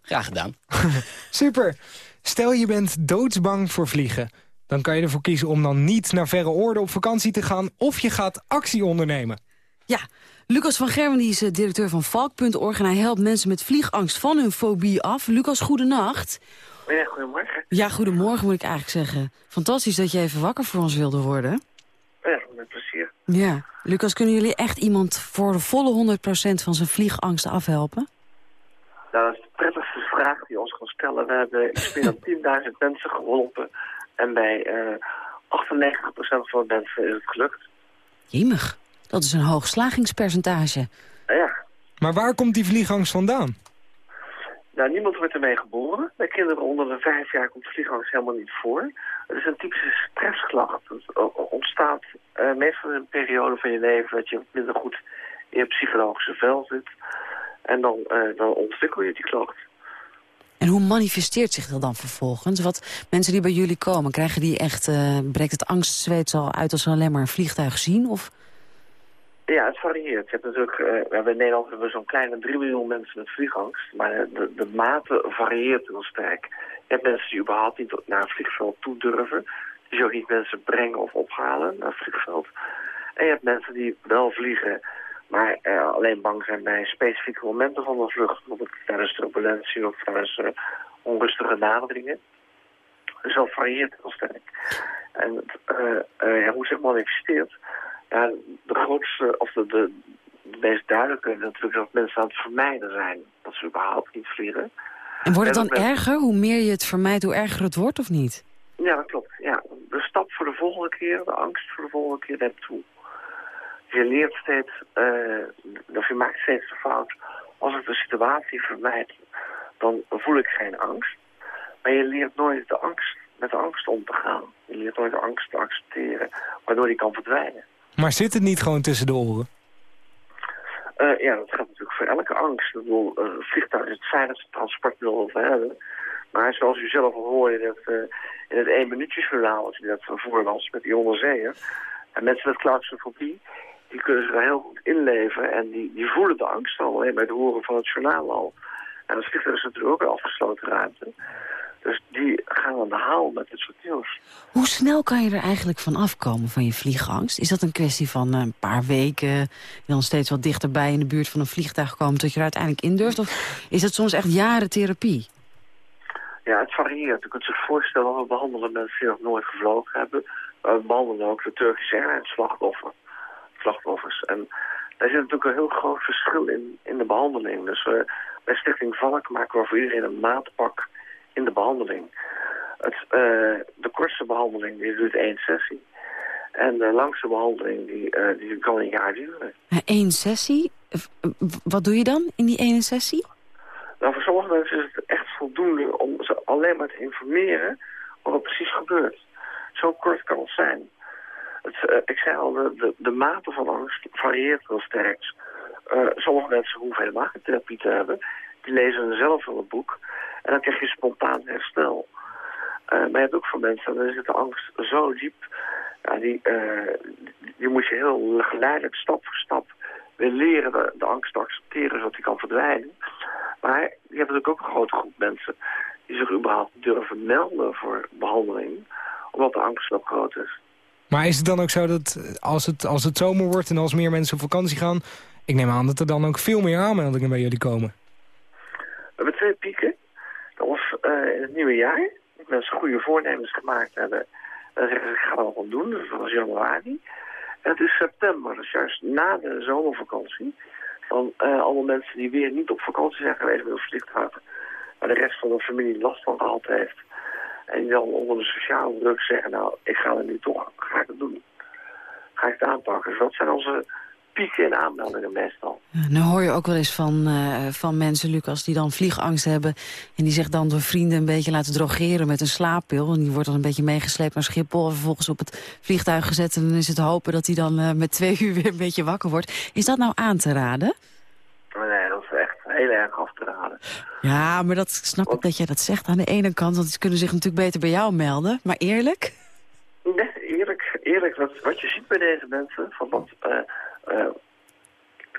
O: Graag gedaan.
D: Super. Stel je bent doodsbang voor vliegen. Dan kan je ervoor kiezen om dan niet naar verre orde op vakantie te gaan... of je
E: gaat actie ondernemen. Ja, Lucas van Gerwen die is eh, directeur van Valk.org... en hij helpt mensen met vliegangst van hun fobie af. Lucas, goedenacht.
P: Ja, goedemorgen.
E: Ja, goedemorgen moet ik eigenlijk zeggen. Fantastisch dat je even wakker voor ons wilde worden.
P: Ja, met plezier.
E: Ja. Lucas, kunnen jullie echt iemand voor de volle 100% van zijn vliegangst afhelpen?
P: Nou, dat is de prettigste vraag die ons kan stellen. We hebben meer dan 10.000 mensen geholpen. En bij 98% eh, van de mensen is het gelukt.
E: Jemig. Dat is een hoog slagingspercentage. ja. Maar waar komt die vliegangs vandaan?
P: Nou, niemand wordt ermee geboren. Bij kinderen onder de vijf jaar komt vliegangs helemaal niet voor. Het is een typische stressklacht. Het ontstaat eh, meestal in een periode van je leven dat je minder goed in je psychologische vel zit. En dan, eh, dan ontwikkel je die klacht.
E: En hoe manifesteert zich dat dan vervolgens? Wat mensen die bij jullie komen, krijgen die echt, uh, breekt het angstzweet al uit als ze alleen maar een vliegtuig zien? Of?
P: Ja, het varieert. Je hebt natuurlijk, uh, eh, in Nederland hebben we zo'n kleine 3 miljoen mensen met vliegangst. Maar de, de mate varieert heel sterk. Je hebt mensen die überhaupt niet naar een vliegveld toe durven. Die dus zullen niet mensen brengen of ophalen naar het vliegveld. En je hebt mensen die wel vliegen, maar eh, alleen bang zijn bij specifieke momenten van de vlucht. Bijvoorbeeld tijdens turbulentie of tijdens uh, onrustige naderingen. Dus dat varieert heel sterk. En hoe zich manifesteert ja, de grootste, of de, de, meest duidelijke natuurlijk dat mensen aan het vermijden zijn. Dat ze überhaupt niet vliegen. En wordt het dan erger?
E: Hoe meer je het vermijdt, hoe erger het wordt of niet?
P: Ja, dat klopt. Ja. De stap voor de volgende keer, de angst voor de volgende keer neemt toe. Je leert steeds, uh, of je maakt steeds de fout. Als ik de situatie vermijd, dan voel ik geen angst. Maar je leert nooit de angst, met de angst om te gaan. Je leert nooit de angst te accepteren, waardoor die kan verdwijnen.
D: Maar zit het niet gewoon tussen de oren?
P: Eh, ja, dat gaat natuurlijk voor elke angst. Ik bedoel, vliegtuigen eh, vliegtuig is het veiligste transportmiddel wat hebben. Maar zoals u zelf al hoorde eh, in het, uh, in het 1 minuutjes verhaal dat u net voor was met die onderzeeën En mensen met claustrofobie, die kunnen zich heel goed inleven en die, die voelen de angst al alleen bij het horen van het journaal al. En dat vliegtuig is natuurlijk ook een afgesloten ruimte. Dus die gaan aan de haal met dit soort nieuws.
E: Hoe snel kan je er eigenlijk van afkomen, van je vliegangst? Is dat een kwestie van eh, een paar weken... en dan steeds wat dichterbij in de buurt van een vliegtuig komen... tot je er uiteindelijk in durft? Of is dat soms echt jaren therapie?
P: Ja, het varieert. Je kunt zich voorstellen, we behandelen mensen die nog nooit gevlogen hebben. We eh, behandelen ook de Turkische Airlines slachtoffer, slachtoffers. En daar zit natuurlijk een heel groot verschil in, in de behandeling. Dus eh, bij Stichting Valk maken we voor iedereen een maatpak in de behandeling. Het, eh, de kortste behandeling die duurt één sessie. En de langste behandeling die, eh, die kan een jaar duren.
E: Eén sessie? Eh, wat doe je dan in die ene sessie?
P: Nou, voor sommige mensen is het echt voldoende om ze alleen maar te informeren wat er precies gebeurt. Zo kort kan het zijn. Het, ik zei al, de, de, de, mate van angst varieert wel sterk. sommige mensen hoeven helemaal geen therapie te hebben. Die lezen zelf wel een boek. En dan krijg je spontaan herstel. Eh, maar je hebt ook voor mensen, dan zit de angst zo diep. Ja, die, uh, eh, die moet je heel geleidelijk, stap voor stap, weer leren de, angst te accepteren, zodat die kan verdwijnen. Maar je hebt natuurlijk ook een grote groep mensen die zich überhaupt durven melden voor behandeling, omdat de angst zo groot is.
D: Maar is het dan ook zo dat als het, als het zomer wordt en als meer mensen op vakantie gaan... ik neem aan dat er dan ook veel meer aanmeldingen bij jullie komen?
P: We hebben twee pieken. Eh, in het nieuwe jaar. Mensen goede voornemens gemaakt hebben. En zeggen ik ga dat wel doen. dat was januari. En het is september, dus juist na de zomervakantie. Van eh, alle mensen die weer niet op vakantie zijn geweest met verlicht hadden. Maar de rest van de familie last van gehad heeft. En die dan onder de sociale druk zeggen, nou, ik ga het nu toch, ga ik het doen. Ga ik het aanpakken. Dus dat zijn onze pieken in aanmeldingen meestal.
E: Nou hoor je ook wel eens van, eh, van mensen, Lucas, die dan vliegangst hebben... en die zich dan door vrienden een beetje laten drogeren met een slaappil. En die wordt dan een beetje meegesleept naar Schiphol... en vervolgens op het vliegtuig gezet. En dan is het hopen dat hij dan eh, met twee uur weer een beetje wakker wordt. Is dat nou aan te raden?
P: Nee, dat is echt heel erg af te raden.
E: Ja, maar dat snap ik dat jij dat zegt aan de ene kant. Want ze kunnen zich natuurlijk beter bij jou melden. Maar eerlijk?
P: Nee, eerlijk. Eerlijk, wat, wat je ziet bij deze mensen... Van wat. Eh, eh,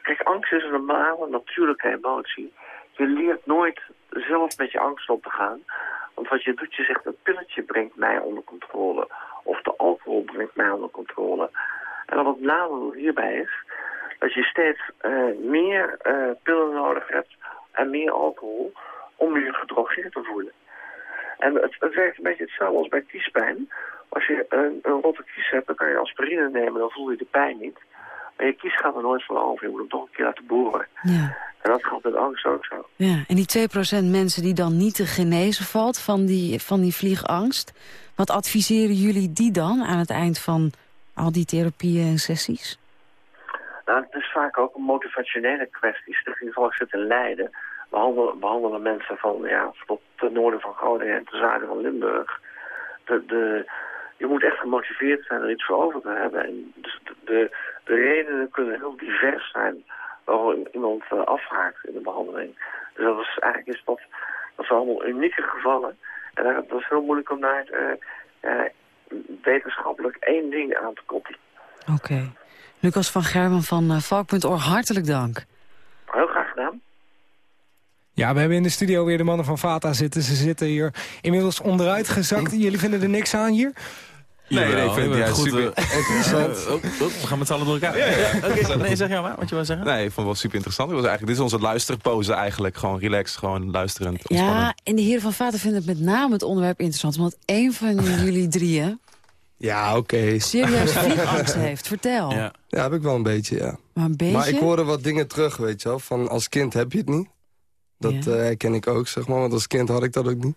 P: kijk, angst is een normale, natuurlijke emotie. Je leert nooit zelf met je angst om te gaan. Want wat je doet, je zegt, een pilletje brengt mij onder controle. Of de alcohol brengt mij onder controle. En dan wat nadeel hierbij is, dat je steeds eh, meer eh, pillen nodig hebt en meer alcohol om je gedrogeerd te voelen. En het, het, werkt een beetje hetzelfde als bij kiespijn. Als je een, een rotte kies hebt, dan kan je aspirine nemen, dan voel je de pijn niet. Maar je kies gaat er nooit van over. Je moet hem toch een keer laten boeren. Ja. En dat gaat met angst ook zo.
E: Ja, en die 2% mensen die dan niet te genezen valt van die, van die vliegangst... wat adviseren jullie die dan aan het eind van al die therapieën en sessies?
P: Nou, het is vaak ook een motivationele kwestie. Stichting zit in Leiden. We behandelen mensen van, ja, tot ten noorden van Groningen en ten zuiden van Limburg. De, de, je moet echt gemotiveerd zijn er iets voor over te hebben. En dus de, de, redenen kunnen heel divers zijn waarom iemand eh, afhaakt in de behandeling. Dus dat is eigenlijk is dat, dat zijn allemaal unieke gevallen. En het eh, dat is heel moeilijk om daar uh, wetenschappelijk één ding aan te koppelen.
E: Oké. Lucas van Gerwen van Valk.org, hartelijk dank.
P: Heel graag.
D: Ja, we hebben in de studio weer de mannen van Vata zitten. Ze zitten hier inmiddels onderuit gezakt. Jullie vinden er niks aan hier?
C: Nee, nee, ik vind het goed, super eh, oh,
J: oh, oh, we gaan met z'n allen
D: door elkaar. Ja, ja. nee,
C: zeg jij maar wat je wil zeggen. Nee, ik vond het wel super interessant. was eigenlijk, dit is onze luisterpose eigenlijk. Gewoon relax, gewoon luisterend, Ja,
E: en de heren van Vata vinden het met name het onderwerp interessant. Want één van jullie drieën...
B: Ja, oké. Okay. Serieus vliegangst heeft,
E: vertel. Ja.
B: ja, heb ik wel een beetje, ja.
E: Maar een beetje? Maar ik hoorde
B: wat dingen terug, weet je wel. Van als kind heb je het niet. Dat ja. Eh, ken ik ook, zeg maar. Want als kind had ik dat ook niet.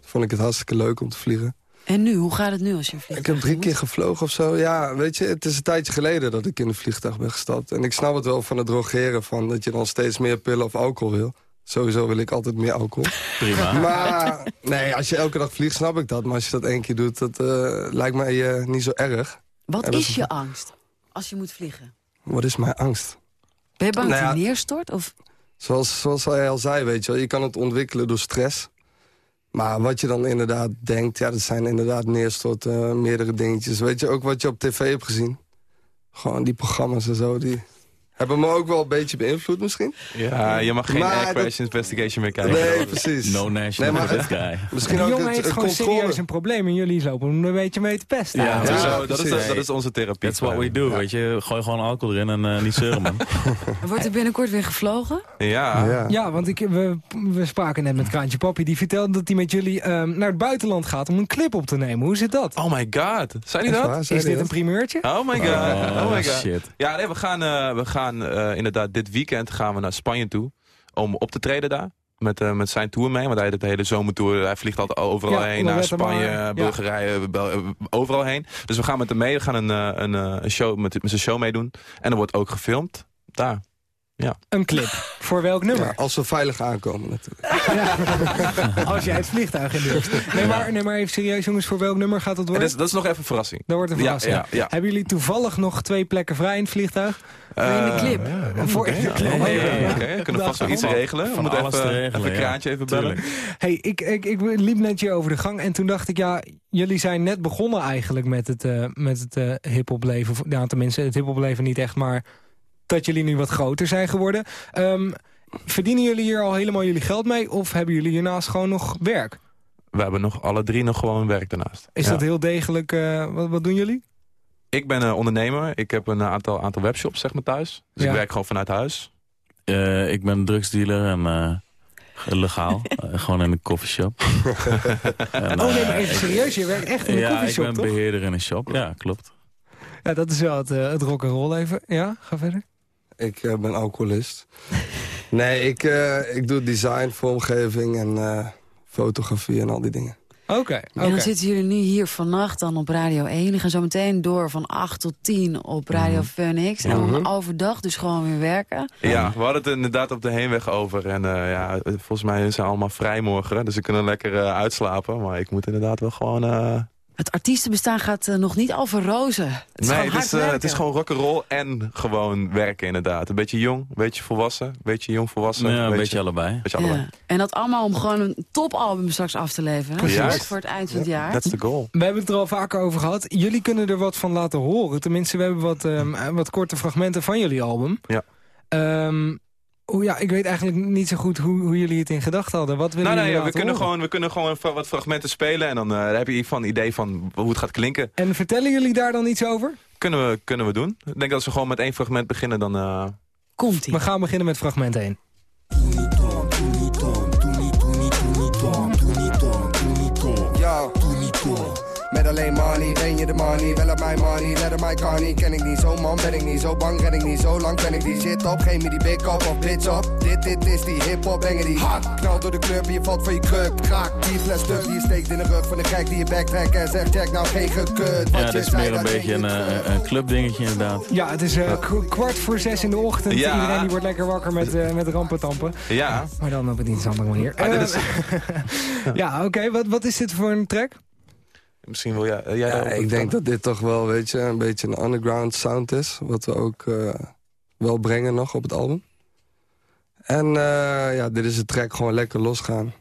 B: Vond ik het hartstikke leuk om te vliegen. En nu? Hoe gaat het nu als je vliegt? Ik heb drie keer gevlogen of zo. Ja, weet je, het is een tijdje geleden dat ik in een vliegtuig ben gestapt. En ik snap het wel van het drogeren, van dat je dan steeds meer pillen of alcohol wil. Sowieso wil ik altijd meer alcohol. Prima. Maar nee, als je elke dag vliegt, snap ik dat. Maar als je dat één keer doet, dat eh, lijkt mij eh, niet zo erg. Wat is, je angst
K: als
E: je moet vliegen?
B: Wat is mijn angst? Ben je bang nou dat je neerstort? Of? Zoals, zoals hij al zei, weet je wel, je kan het ontwikkelen door stress. Maar wat je dan inderdaad denkt, ja, dat zijn inderdaad neerstorten, eh, meerdere dingetjes. Weet je, ook wat je op tv hebt gezien. Gewoon die programma's en zo, die, hebben me ook wel een beetje beïnvloed misschien. Ja, je mag geen maar air
C: investigation meer kijken. Nee, precies. No national nee, maar guy. Misschien
B: die ook jongen het, heeft gewoon serieus een
D: probleem en jullie lopen om een beetje mee te pesten. Ja, dat, is, dat,
J: is, onze therapie. That's what we do, weet je. Gooi gewoon alcohol erin en eh, niet zeuren,
E: Wordt er binnenkort weer gevlogen?
J: Ja. Ja,
D: want ik, we, we spraken net met Kraantje Papi. Die vertelde dat hij met jullie ehm, naar het buitenland gaat om een clip op te nemen. Hoe zit dat? Oh my god. Zijn die dat? Is, dit een primeurtje? Oh my god. Oh, oh, my god. Shit.
C: Ja, nee, we gaan... Eh, we gaan eh, inderdaad dit weekend gaan we naar Spanje toe. Om op te treden daar. Met, eh, met zijn tour mee. Want hij heeft de hele zomertour. Hij vliegt altijd overal heen. Naar Spanje, maar, Bulgarije, eh, overal heen. Dus we gaan met hem mee. We gaan een, een, een show, met, met zijn show meedoen. En er wordt ook gefilmd. Daar. Ja.
D: Een clip. Voor welk nummer? als we veilig aankomen natuurlijk. Ja. als jij het vliegtuig in deurt. Nee maar, nee, maar even serieus jongens, voor welk nummer gaat dat worden? Dat is, dat is nog even een verrassing. Dat wordt een verrassing. Hebben jullie toevallig nog twee plekken vrij in het vliegtuig? Uh, in de clip. voor in oh, clip. We kunnen vast nou, wel iets regelen. We moeten even, een kraantje even bellen. hey, ik, ik, ik liep net hier over de gang en toen dacht ik... ja, jullie zijn net begonnen eigenlijk met het, uh, met het uh, tenminste, het hiphopleven niet echt, maar dat jullie nu wat groter zijn geworden. Ehm, verdienen jullie hier al helemaal jullie geld mee of hebben jullie hiernaast gewoon nog werk?
C: We hebben nog alle drie nog gewoon werk daarnaast. Is dat
D: heel degelijk? Eh, wat, doen jullie?
C: Ik ben een ondernemer. Ik heb een
J: aantal, aantal webshops zeg maar thuis.
D: Dus ik
L: werk
J: gewoon vanuit huis. Eh, ik ben drugsdealer en... Eh, Legaal. gewoon in een koffieshop. en, oh nee, maar even
D: serieus. Je werkt
P: echt in een koffieshop, Ja, ik ben
B: beheerder in een shop. Ja, klopt.
D: Ja, dat is wel het, uh, het rock'n'roll even. Ja, ga verder
B: ik eh, ben alcoholist. nee, ik, eh, ik doe design, vormgeving en eh, fotografie en al die dingen. Oké. En dan zitten
E: jullie nu hier vannacht dan op Radio 1. We gaan zo meteen door van 8 tot 10 op Radio Phoenix. Mhm. En mhm. overdag dus gewoon weer werken.
C: Ja, we hadden het inderdaad op de heenweg over. En ja, volgens mij zijn ze allemaal vrijmorgen, Dus ze kunnen lekker uitslapen. Maar ik moet inderdaad wel gewoon...
E: Het artiestenbestaan gaat eh, nog niet over rozen. Het is nee, het eh,
C: is, gewoon rock'n'roll en gewoon werken inderdaad. Een beetje jong, een beetje volwassen, een beetje jong volwassen. Ja, een beetje, allebei. Beetje allebei.
D: Ja.
E: En dat allemaal om gewoon een topalbum straks af te leveren. Precies. Voor het eind van het jaar. That's
D: the goal. We hebben het er al vaker over gehad. Jullie kunnen er wat van laten horen. Tenminste, we hebben wat, ehm, wat korte fragmenten van jullie album. Ja. Ehm, Oh ja, ik weet eigenlijk niet zo goed hoe, hoe jullie het in gedachten hadden. Wat willen nou, nee, ja, we, kunnen
C: gewoon, we kunnen gewoon wat fragmenten spelen en dan eh, heb je van een idee van hoe het gaat klinken.
D: En vertellen jullie daar dan iets over?
C: Kunnen we, kunnen we doen. Ik denk dat als we gewoon met één fragment beginnen, dan... Eh,
D: Komt-ie. We gaan beginnen met fragment 1.
K: alleen money, ben je de money, wel op mijn money, let op mijn carny. Ken ik niet, zo man ben ik niet, zo bang ben ik niet, zo lang ben ik die Zit op Geef me die big up of bitch op, dit, dit is die hip-hop, je die hard Knal door de club, je valt van je kruk, kraak Die fles stuk die steekt in de rug van de kijk die je backtrack En zegt check nou geen gekut Ja, dit is meer een beetje
J: een, een, eh, een clubdingetje inderdaad
K: Ja,
D: het is eh, kwart voor zes in de ochtend ja. Iedereen die wordt lekker wakker met, uh, met rampentampen ja. Maar dan op een iets andere manier
B: Ja, oké, wat, wat is dit voor een track? Misschien wil jij, eh, ja, Ik denk dat dit toch wel weet je, een beetje een underground sound is. Wat we ook eh, wel brengen nog op het album. En eh, ja, dit is de track gewoon lekker losgaan.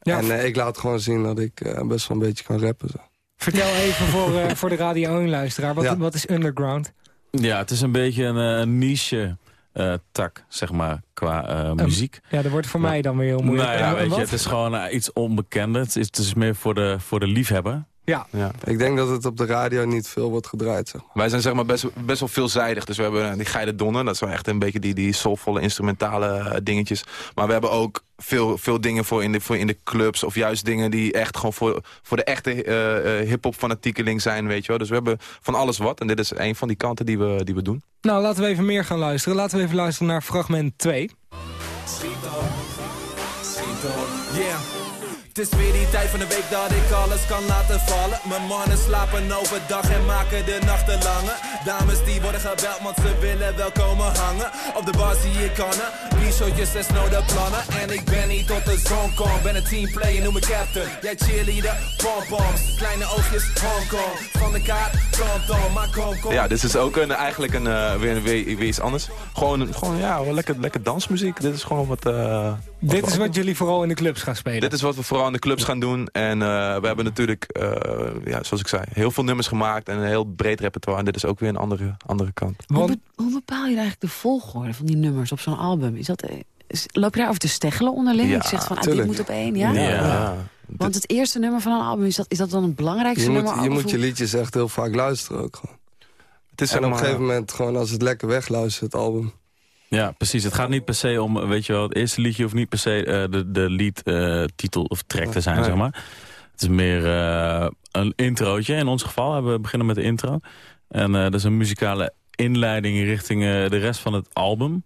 B: Ja, en ik laat gewoon zien dat ik best wel een beetje kan rappen. Zo.
D: Vertel even voor, voor de Radio luisteraar wat, wat is underground?
B: Ja,
J: het is een beetje een niche... tak, zeg maar, qua muziek.
D: ja, dat wordt
B: voor mij dan weer heel moeilijk. Nou ja, het
J: is gewoon iets onbekend. Het is, het is, meer voor de, voor de liefhebber.
B: Ja. ja. Ik denk dat het op de radio niet veel wordt gedraaid. Zeg maar.
J: Wij zijn zeg maar best, best wel
C: veelzijdig. Dus we hebben eh, die Geide donnen, Dat zijn echt een beetje die, die soulvolle instrumentale eh, dingetjes. Maar we hebben ook veel, veel dingen voor in, de, voor in de clubs. Of juist dingen die echt gewoon voor, voor de echte eh, hip-hop fanatiekeling zijn. Weet je wel. Dus we hebben van alles wat. En dit is een van die kanten die we, die
D: we doen. Nou, laten we even meer gaan luisteren. Laten we even luisteren naar fragment 2.
M: Het is weer die tijd van de week dat ik alles kan laten vallen. Mijn mannen slapen overdag en maken de nachten langer. Dames die worden gebeld, want ze willen wel komen hangen. Op de bar zie je kannen, biershotjes en snode plannen. En ik ben niet tot de zon kom, ben een teamplayer, noem me captain. Jij cheerleader, pompoms, kleine oogjes, Hongkong. Van de kaart, kanton, maar kom, Ja,
C: dit is ook een, eigenlijk een, uh, weer, weer, weer, iets anders. Gewoon, gewoon ja, lekker, lekker dansmuziek. Dit is gewoon wat... Uh...
D: Dit is wat jullie vooral in de clubs gaan spelen? Dit
C: is wat we vooral in de clubs gaan doen. En eh, we hebben natuurlijk, eh, ja, zoals ik zei, heel veel nummers gemaakt... en een heel breed repertoire. En dit is ook weer een andere, andere kant.
E: Hoe, bepaal je eigenlijk de volgorde van die nummers op zo'n album? Is dat, eh, loop je daarover te steggelen onderling? Ja, ik zeg van, ah, dit moet op één, ja? ja. Want het eerste nummer van een album, is dat, is dat dan het belangrijkste je nummer? Moet, je moet je
B: liedjes echt heel vaak luisteren ook gewoon. Het is en op een gegeven moment gewoon als het lekker wegluistert, het album.
J: Ja, precies. Het gaat niet per se om, weet je wel, het eerste liedje of niet per se eh, de, de liedtitel eh, of track te zijn, zeg maar. Het is meer eh, een introotje. In ons geval hebben we beginnen met de intro. En dat is een muzikale inleiding richting de rest van het album.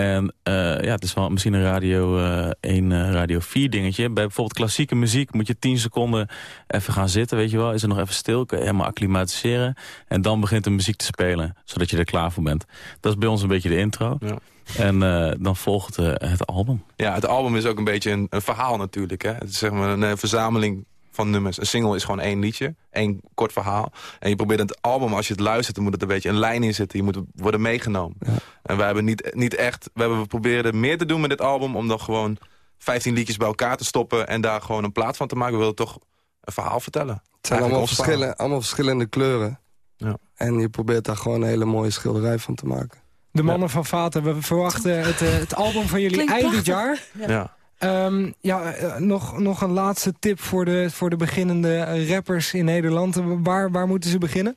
J: En eh, ja, het is wel misschien een radio 1, eh, eh, radio 4 dingetje. Bij bijvoorbeeld klassieke muziek moet je 10 seconden even gaan zitten, weet je wel. Is er nog even stil, kun je helemaal acclimatiseren. En dan begint de muziek te spelen, zodat je er klaar voor bent. Dat is bij ons een beetje de intro. Ja. En dan volgt het album.
C: Ja, het album is ook een beetje een, verhaal natuurlijk. Hè? Het is zeg maar een verzameling nummers. Een single is gewoon één liedje, één kort verhaal. En je probeert het album, als je het luistert, dan moet het een beetje een lijn in zitten. Je moet worden meegenomen. En we hebben niet, niet echt, we, hebben, geprobeerd proberen meer te doen met dit album... om dan gewoon 15 liedjes bij elkaar te stoppen... en daar gewoon een plaat van te maken. We willen toch een verhaal vertellen. Het zijn allemaal,
B: allemaal verschillende kleuren. Ja. En je probeert daar gewoon een hele mooie schilderij van te maken.
D: De mannen van Vaten, we verwachten het, eh, het album van jullie eind dit jaar. Ja. Ehm, ja, eh, nog, nog een laatste tip voor de, voor de beginnende eh, rappers in Nederland. Eh, waar, waar moeten ze beginnen?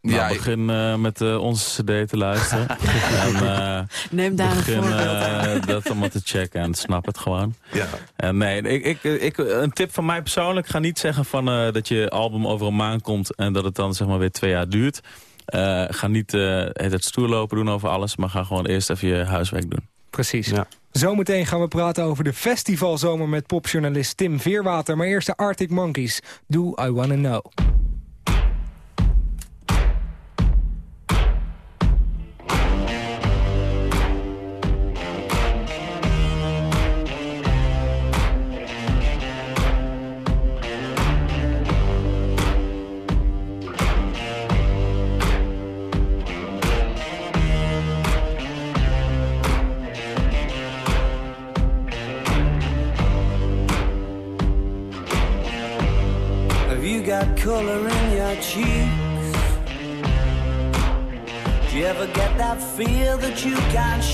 J: Nou, ja, begin met onze cd te luisteren. en,
E: Neem daar begin, een
J: voorbeeld dat allemaal te checken en snap het gewoon. Ja. En nee, ik, ik, ik, een tip van mij persoonlijk. Ga niet zeggen van, dat je album over een maand komt... en dat het dan zeg maar, weer twee jaar duurt. ga niet het stoer lopen doen over alles... maar ga gewoon eerst even je huiswerk doen. Precies.
D: Zometeen gaan we praten over de festivalzomer met popjournalist Tim Veerwater. Maar eerst de Arctic Monkeys. Do I Wanna Know.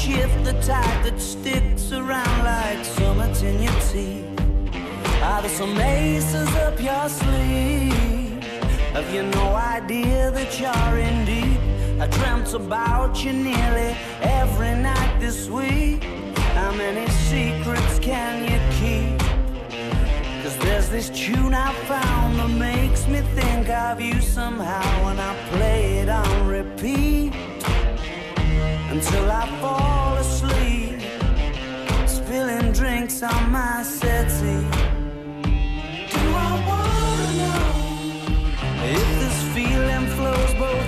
Q: shift the tide that sticks around like summer in your teeth? Are there some aces up your sleeve? Have you no idea that you're in deep? I dreamt about you nearly every night this week. How many secrets can you keep? Cause there's this tune I found that makes me think of you somehow, when I play it on repeat until I fall. on my city. Do I wanna know if this feeling flows both?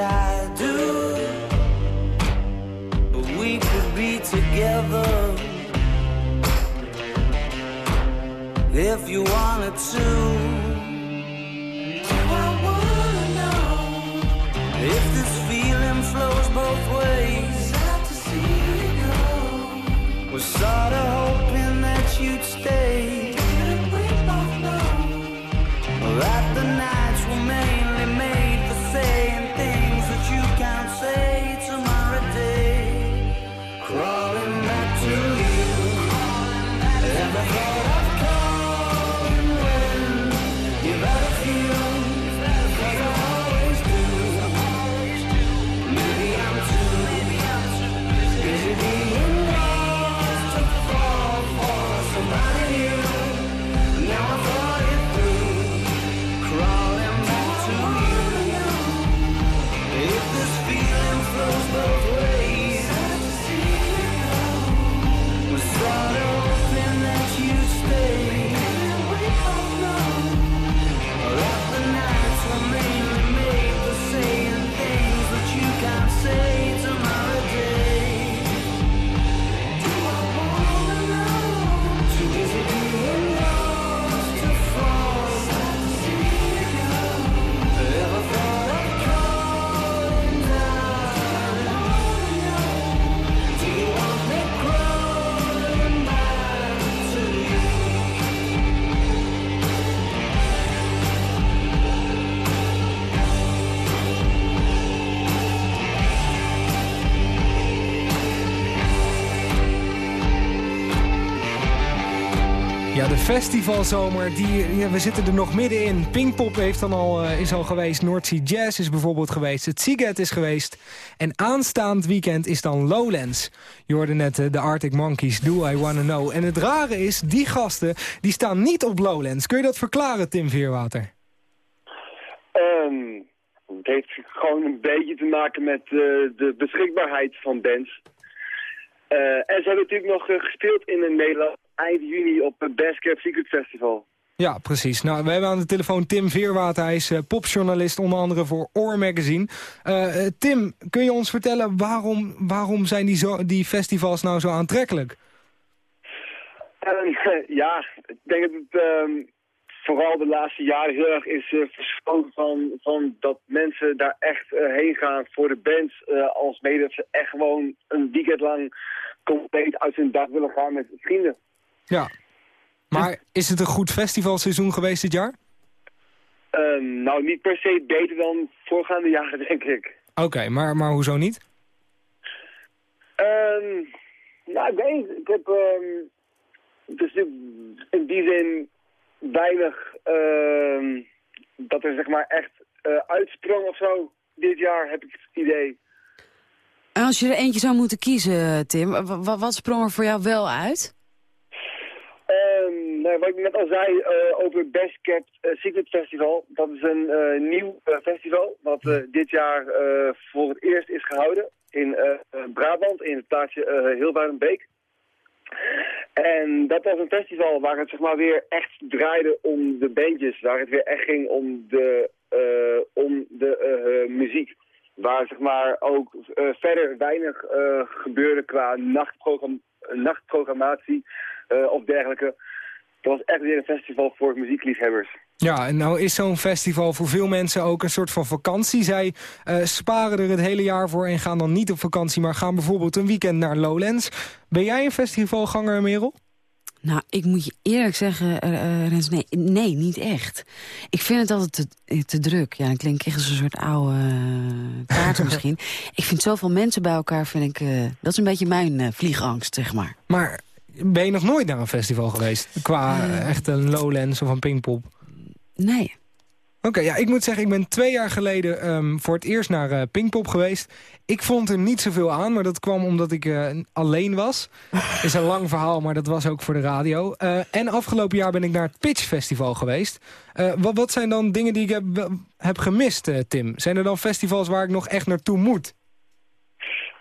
Q: I do. But we could be together if you wanted to. I wanna know if this feeling flows both ways. to see you go. Was sorta hoping that you'd stay.
D: festivalzomer. Die, ja, we zitten er nog middenin. Pinkpop heeft dan al, eh, is al geweest. North Jazz is bijvoorbeeld geweest. Het Seagate is geweest. En aanstaand weekend is dan Lowlands. Je hoorde net eh, de Arctic Monkeys, Do I Wanna Know. En het rare is, die gasten die staan niet op Lowlands. Kun je dat verklaren, Tim Veerwater?
R: Ehm, het heeft gewoon een beetje te maken met eh, de beschikbaarheid van bands. en ze hebben natuurlijk nog gespeeld in Nederland eind juni op het Best Cap Secret Festival.
D: Ja, precies. Nou, we hebben aan de telefoon Tim Veerwater. Hij is eh, popjournalist, onder andere voor Oor Magazine. Eh, eh, Tim, kun je ons vertellen waarom, waarom zijn die, zo, die festivals nou zo aantrekkelijk?
R: Ehm, ja, ik denk dat het ehm, vooral de laatste jaren heel erg is verschoven van, van dat mensen daar echt heen gaan voor de bands. als mede dat ze echt gewoon een weekend lang compleet uit hun dag willen gaan met vrienden.
L: Ja, maar
D: is het een goed festivalseizoen geweest dit jaar?
R: Eh, nou, niet per se beter dan voorgaande jaren, denk ik.
D: Oké, maar, maar hoezo niet?
R: Ehm, nou, ik weet Ik heb... Ehm, het is natuurlijk in die zin weinig ehm, dat er zeg maar echt eh, uitsprong of zo. Dit jaar heb ik het idee.
E: als je er eentje zou moeten kiezen, Tim, wat sprong er voor jou wel uit?
R: Eh, wat ik net al zei eh, over Best Kept eh, Secret Festival. Dat is een nieuw festival wat dit jaar voor het eerst is gehouden in Brabant, in het plaatsje Hilvarenbeek. En dat was een festival waar het zeg maar weer echt draaide om de bandjes, waar het weer echt ging om de, om de muziek. Waar zeg maar ook verder weinig gebeurde qua nachtprogram nachtprogrammatie of dergelijke. Het was echt weer een festival voor muziekliefhebbers.
D: Ja, en nou is zo'n festival voor veel mensen ook een soort van vakantie. Zij eh, sparen er het hele jaar voor en gaan dan niet op vakantie... maar gaan bijvoorbeeld een
E: weekend naar Lowlands. Ben jij een festivalganger, Merel? Nou, ik moet je eerlijk zeggen, uh, Rens, nee, nee, niet echt. Ik vind het altijd te, te druk. Ja, dan klink ik echt als een soort oude kaart misschien. ik vind zoveel mensen bij elkaar, vind ik, dat is een beetje mijn vliegangst, zeg maar.
D: Maar ben je nog nooit naar een festival geweest? Qua eh, echt een Lowlands of een Pinkpop? Nee. Oké, ja, ik moet zeggen, ik ben twee jaar geleden ehm, voor het eerst naar uh, Pinkpop geweest. Ik vond er niet zoveel aan, maar dat kwam omdat ik eh, alleen was. is een lang verhaal, maar dat was ook voor de radio. en afgelopen jaar ben ik naar het Pitch Festival geweest. Wat, wat, zijn dan dingen die ik heb, heb gemist, Tim? Zijn er dan festivals waar ik nog echt naartoe moet?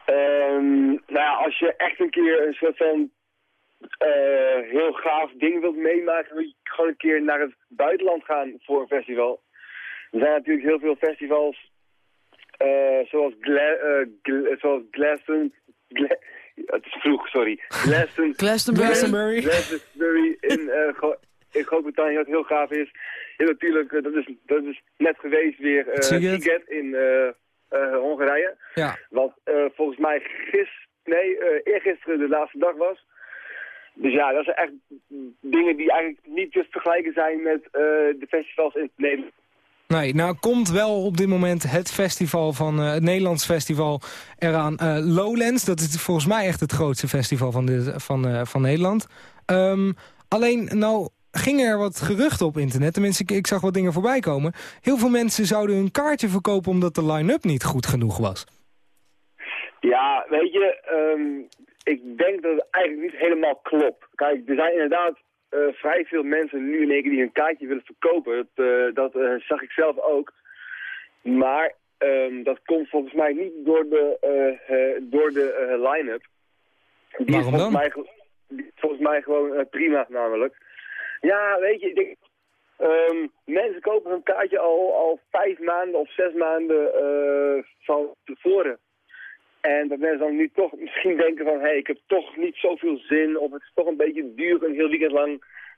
D: Ehm, nou
R: ja, als je echt een keer een soort van uh, heel gaaf ding wilt meemaken, wil je gewoon een keer naar het buitenland gaan voor een festival. Er zijn natuurlijk heel veel festivals, eh, zoals, Gla eh, zoals het is vroeg, sorry. Glaston Glastonbury. Glastonbury. in, Groot-Brittannië, wat heel gaaf is. natuurlijk, dat is, dat is net geweest weer uh, in Hongarije. Ja. Wat volgens mij gisteren, nee, eergisteren de laatste dag was. Dus ja, dat zijn echt dingen die eigenlijk niet te vergelijken zijn met eh, de festivals in het Nederland.
D: Nee, nou komt wel op dit moment het festival van eh, het Nederlands festival eraan. Eh, Lowlands, dat is volgens mij echt het grootste festival van, van, van Nederland. Ehm, alleen, nou gingen er wat geruchten op internet. Tenminste, ik, ik zag wat dingen voorbij komen. Heel veel mensen zouden hun kaartje verkopen omdat de line-up niet goed genoeg was.
R: Ja, weet je, ehm, ik denk dat het eigenlijk niet helemaal klopt. Kijk, er zijn inderdaad eh, vrij veel mensen nu in één die een kaartje willen verkopen. dat, eh, eh, zag ik zelf ook. Maar ehm, dat komt volgens mij niet door de, door de line-up.
P: Die Waarom is volgens dan? Mij,
R: volgens mij gewoon prima namelijk. Ja, weet je, ik ehm, mensen kopen hun kaartje al, al vijf maanden of zes maanden van tevoren. En dat mensen dan nu toch misschien denken van... hé, hey, ik heb toch niet zoveel zin... of het is toch een beetje duur een heel weekend lang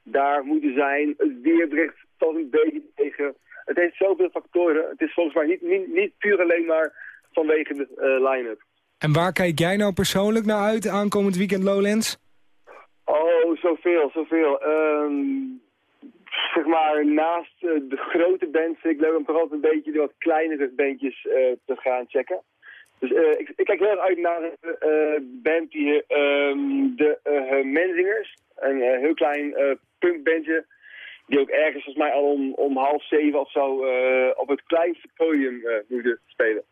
R: daar moeten zijn. Het weerbericht tot een beetje tegen. Het heeft zoveel factoren. Het is volgens mij niet, niet, niet puur alleen maar vanwege de uh, line-up.
D: En waar kijk jij nou persoonlijk naar uit aankomend weekend Lowlands?
R: Oh, zoveel, zoveel. Um, zeg maar, naast eh, de grote bands, ik leuk om toch altijd een beetje de wat kleinere bandjes eh, te gaan checken. Dus eh, ik, kijk heel uit naar een eh, band die um, ehm, de eh, Menzingers, een heel klein punkbandje, die ook ergens volgens mij al om, om half zeven of zo op het kleinste podium moeten spelen.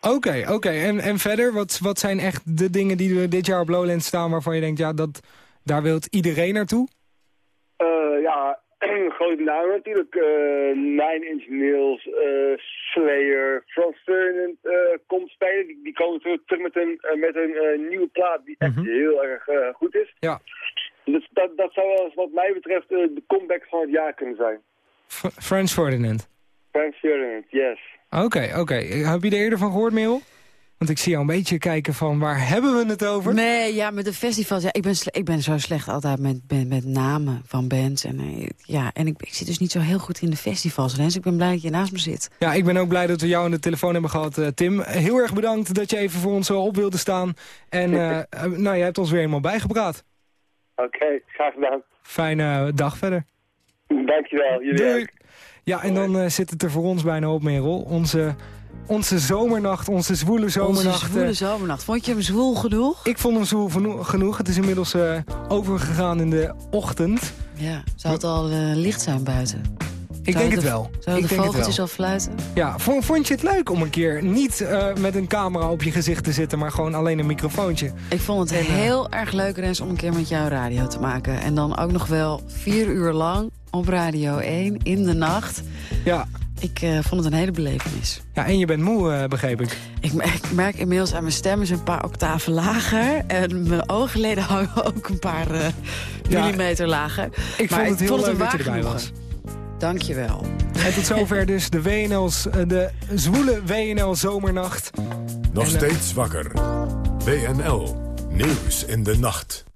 D: Oké, oké. En, en verder, wat, wat zijn echt de dingen die we dit jaar op Lowland staan waarvan je denkt, ja, dat, daar wilt iedereen naartoe?
R: namen natuurlijk. Uh, Nine Inch Nails, Slayer, Frans Ferdinand eh, komt spelen. Die, komen terug met een, eh, met een eh, nieuwe plaat die echt mhm. heel erg goed is. Ja. Dus dat, dat zou wel eens wat mij betreft de comeback van het jaar kunnen zijn.
D: French Ferdinand?
R: French Ferdinand, yes.
E: Oké,
D: oké. Heb je er eerder van gehoord, Merel? Want ik zie jou een beetje kijken van waar hebben we het over?
E: Nee, ja, met de festivals. Ja, ik, ben ik ben zo slecht altijd met, met, namen van bands. En, eh, ja, en ik, ik, zit dus niet zo heel goed in de festivals, Rens. Ik ben blij dat je naast me zit.
D: Ja, ik ben ook blij dat we jou aan de telefoon hebben gehad, eh, Tim. Heel erg bedankt dat je even voor ons zo eh, op wilde staan. En nou, je hebt ons weer eenmaal bijgepraat. Oké, graag gedaan. Fijne dag verder.
E: Dankjewel, jullie Doei.
D: Ja, en dan zit het er voor ons bijna op, rol. Onze onze zomernacht, onze zwoele zomernacht. Onze zwoele eh.
E: zomernacht. Vond je hem zwoel genoeg?
D: Ik vond hem zwoel genoeg. Het is inmiddels eh, overgegaan in de ochtend.
E: Ja, zou het al eh, licht zijn buiten? Ik denk het, wel. Zouden de vogeltjes al fluiten?
D: Ja, vond, je het leuk om een keer niet met een camera op je gezicht te zitten... maar gewoon alleen een microfoontje?
E: Ik vond het heel erg leuk, Rens, om een keer met jou radio te maken. En dan ook nog wel vier uur lang op Radio 1 in de nacht. Ja. Ik eh, vond het een hele belevenis.
D: Ja, en je bent moe, eh, begreep ik.
E: ik. merk inmiddels aan mijn stem is een paar octaven lager. En mijn oogleden hangen ook een paar eh, millimeter lager. Ik vond het
D: heel vond het leuk dat je erbij was.
E: Dankjewel.
D: En tot zover dus de WNL's, de zwoele WNL zomernacht.
B: Nog steeds wakker. WNL.
L: Nieuws in de nacht.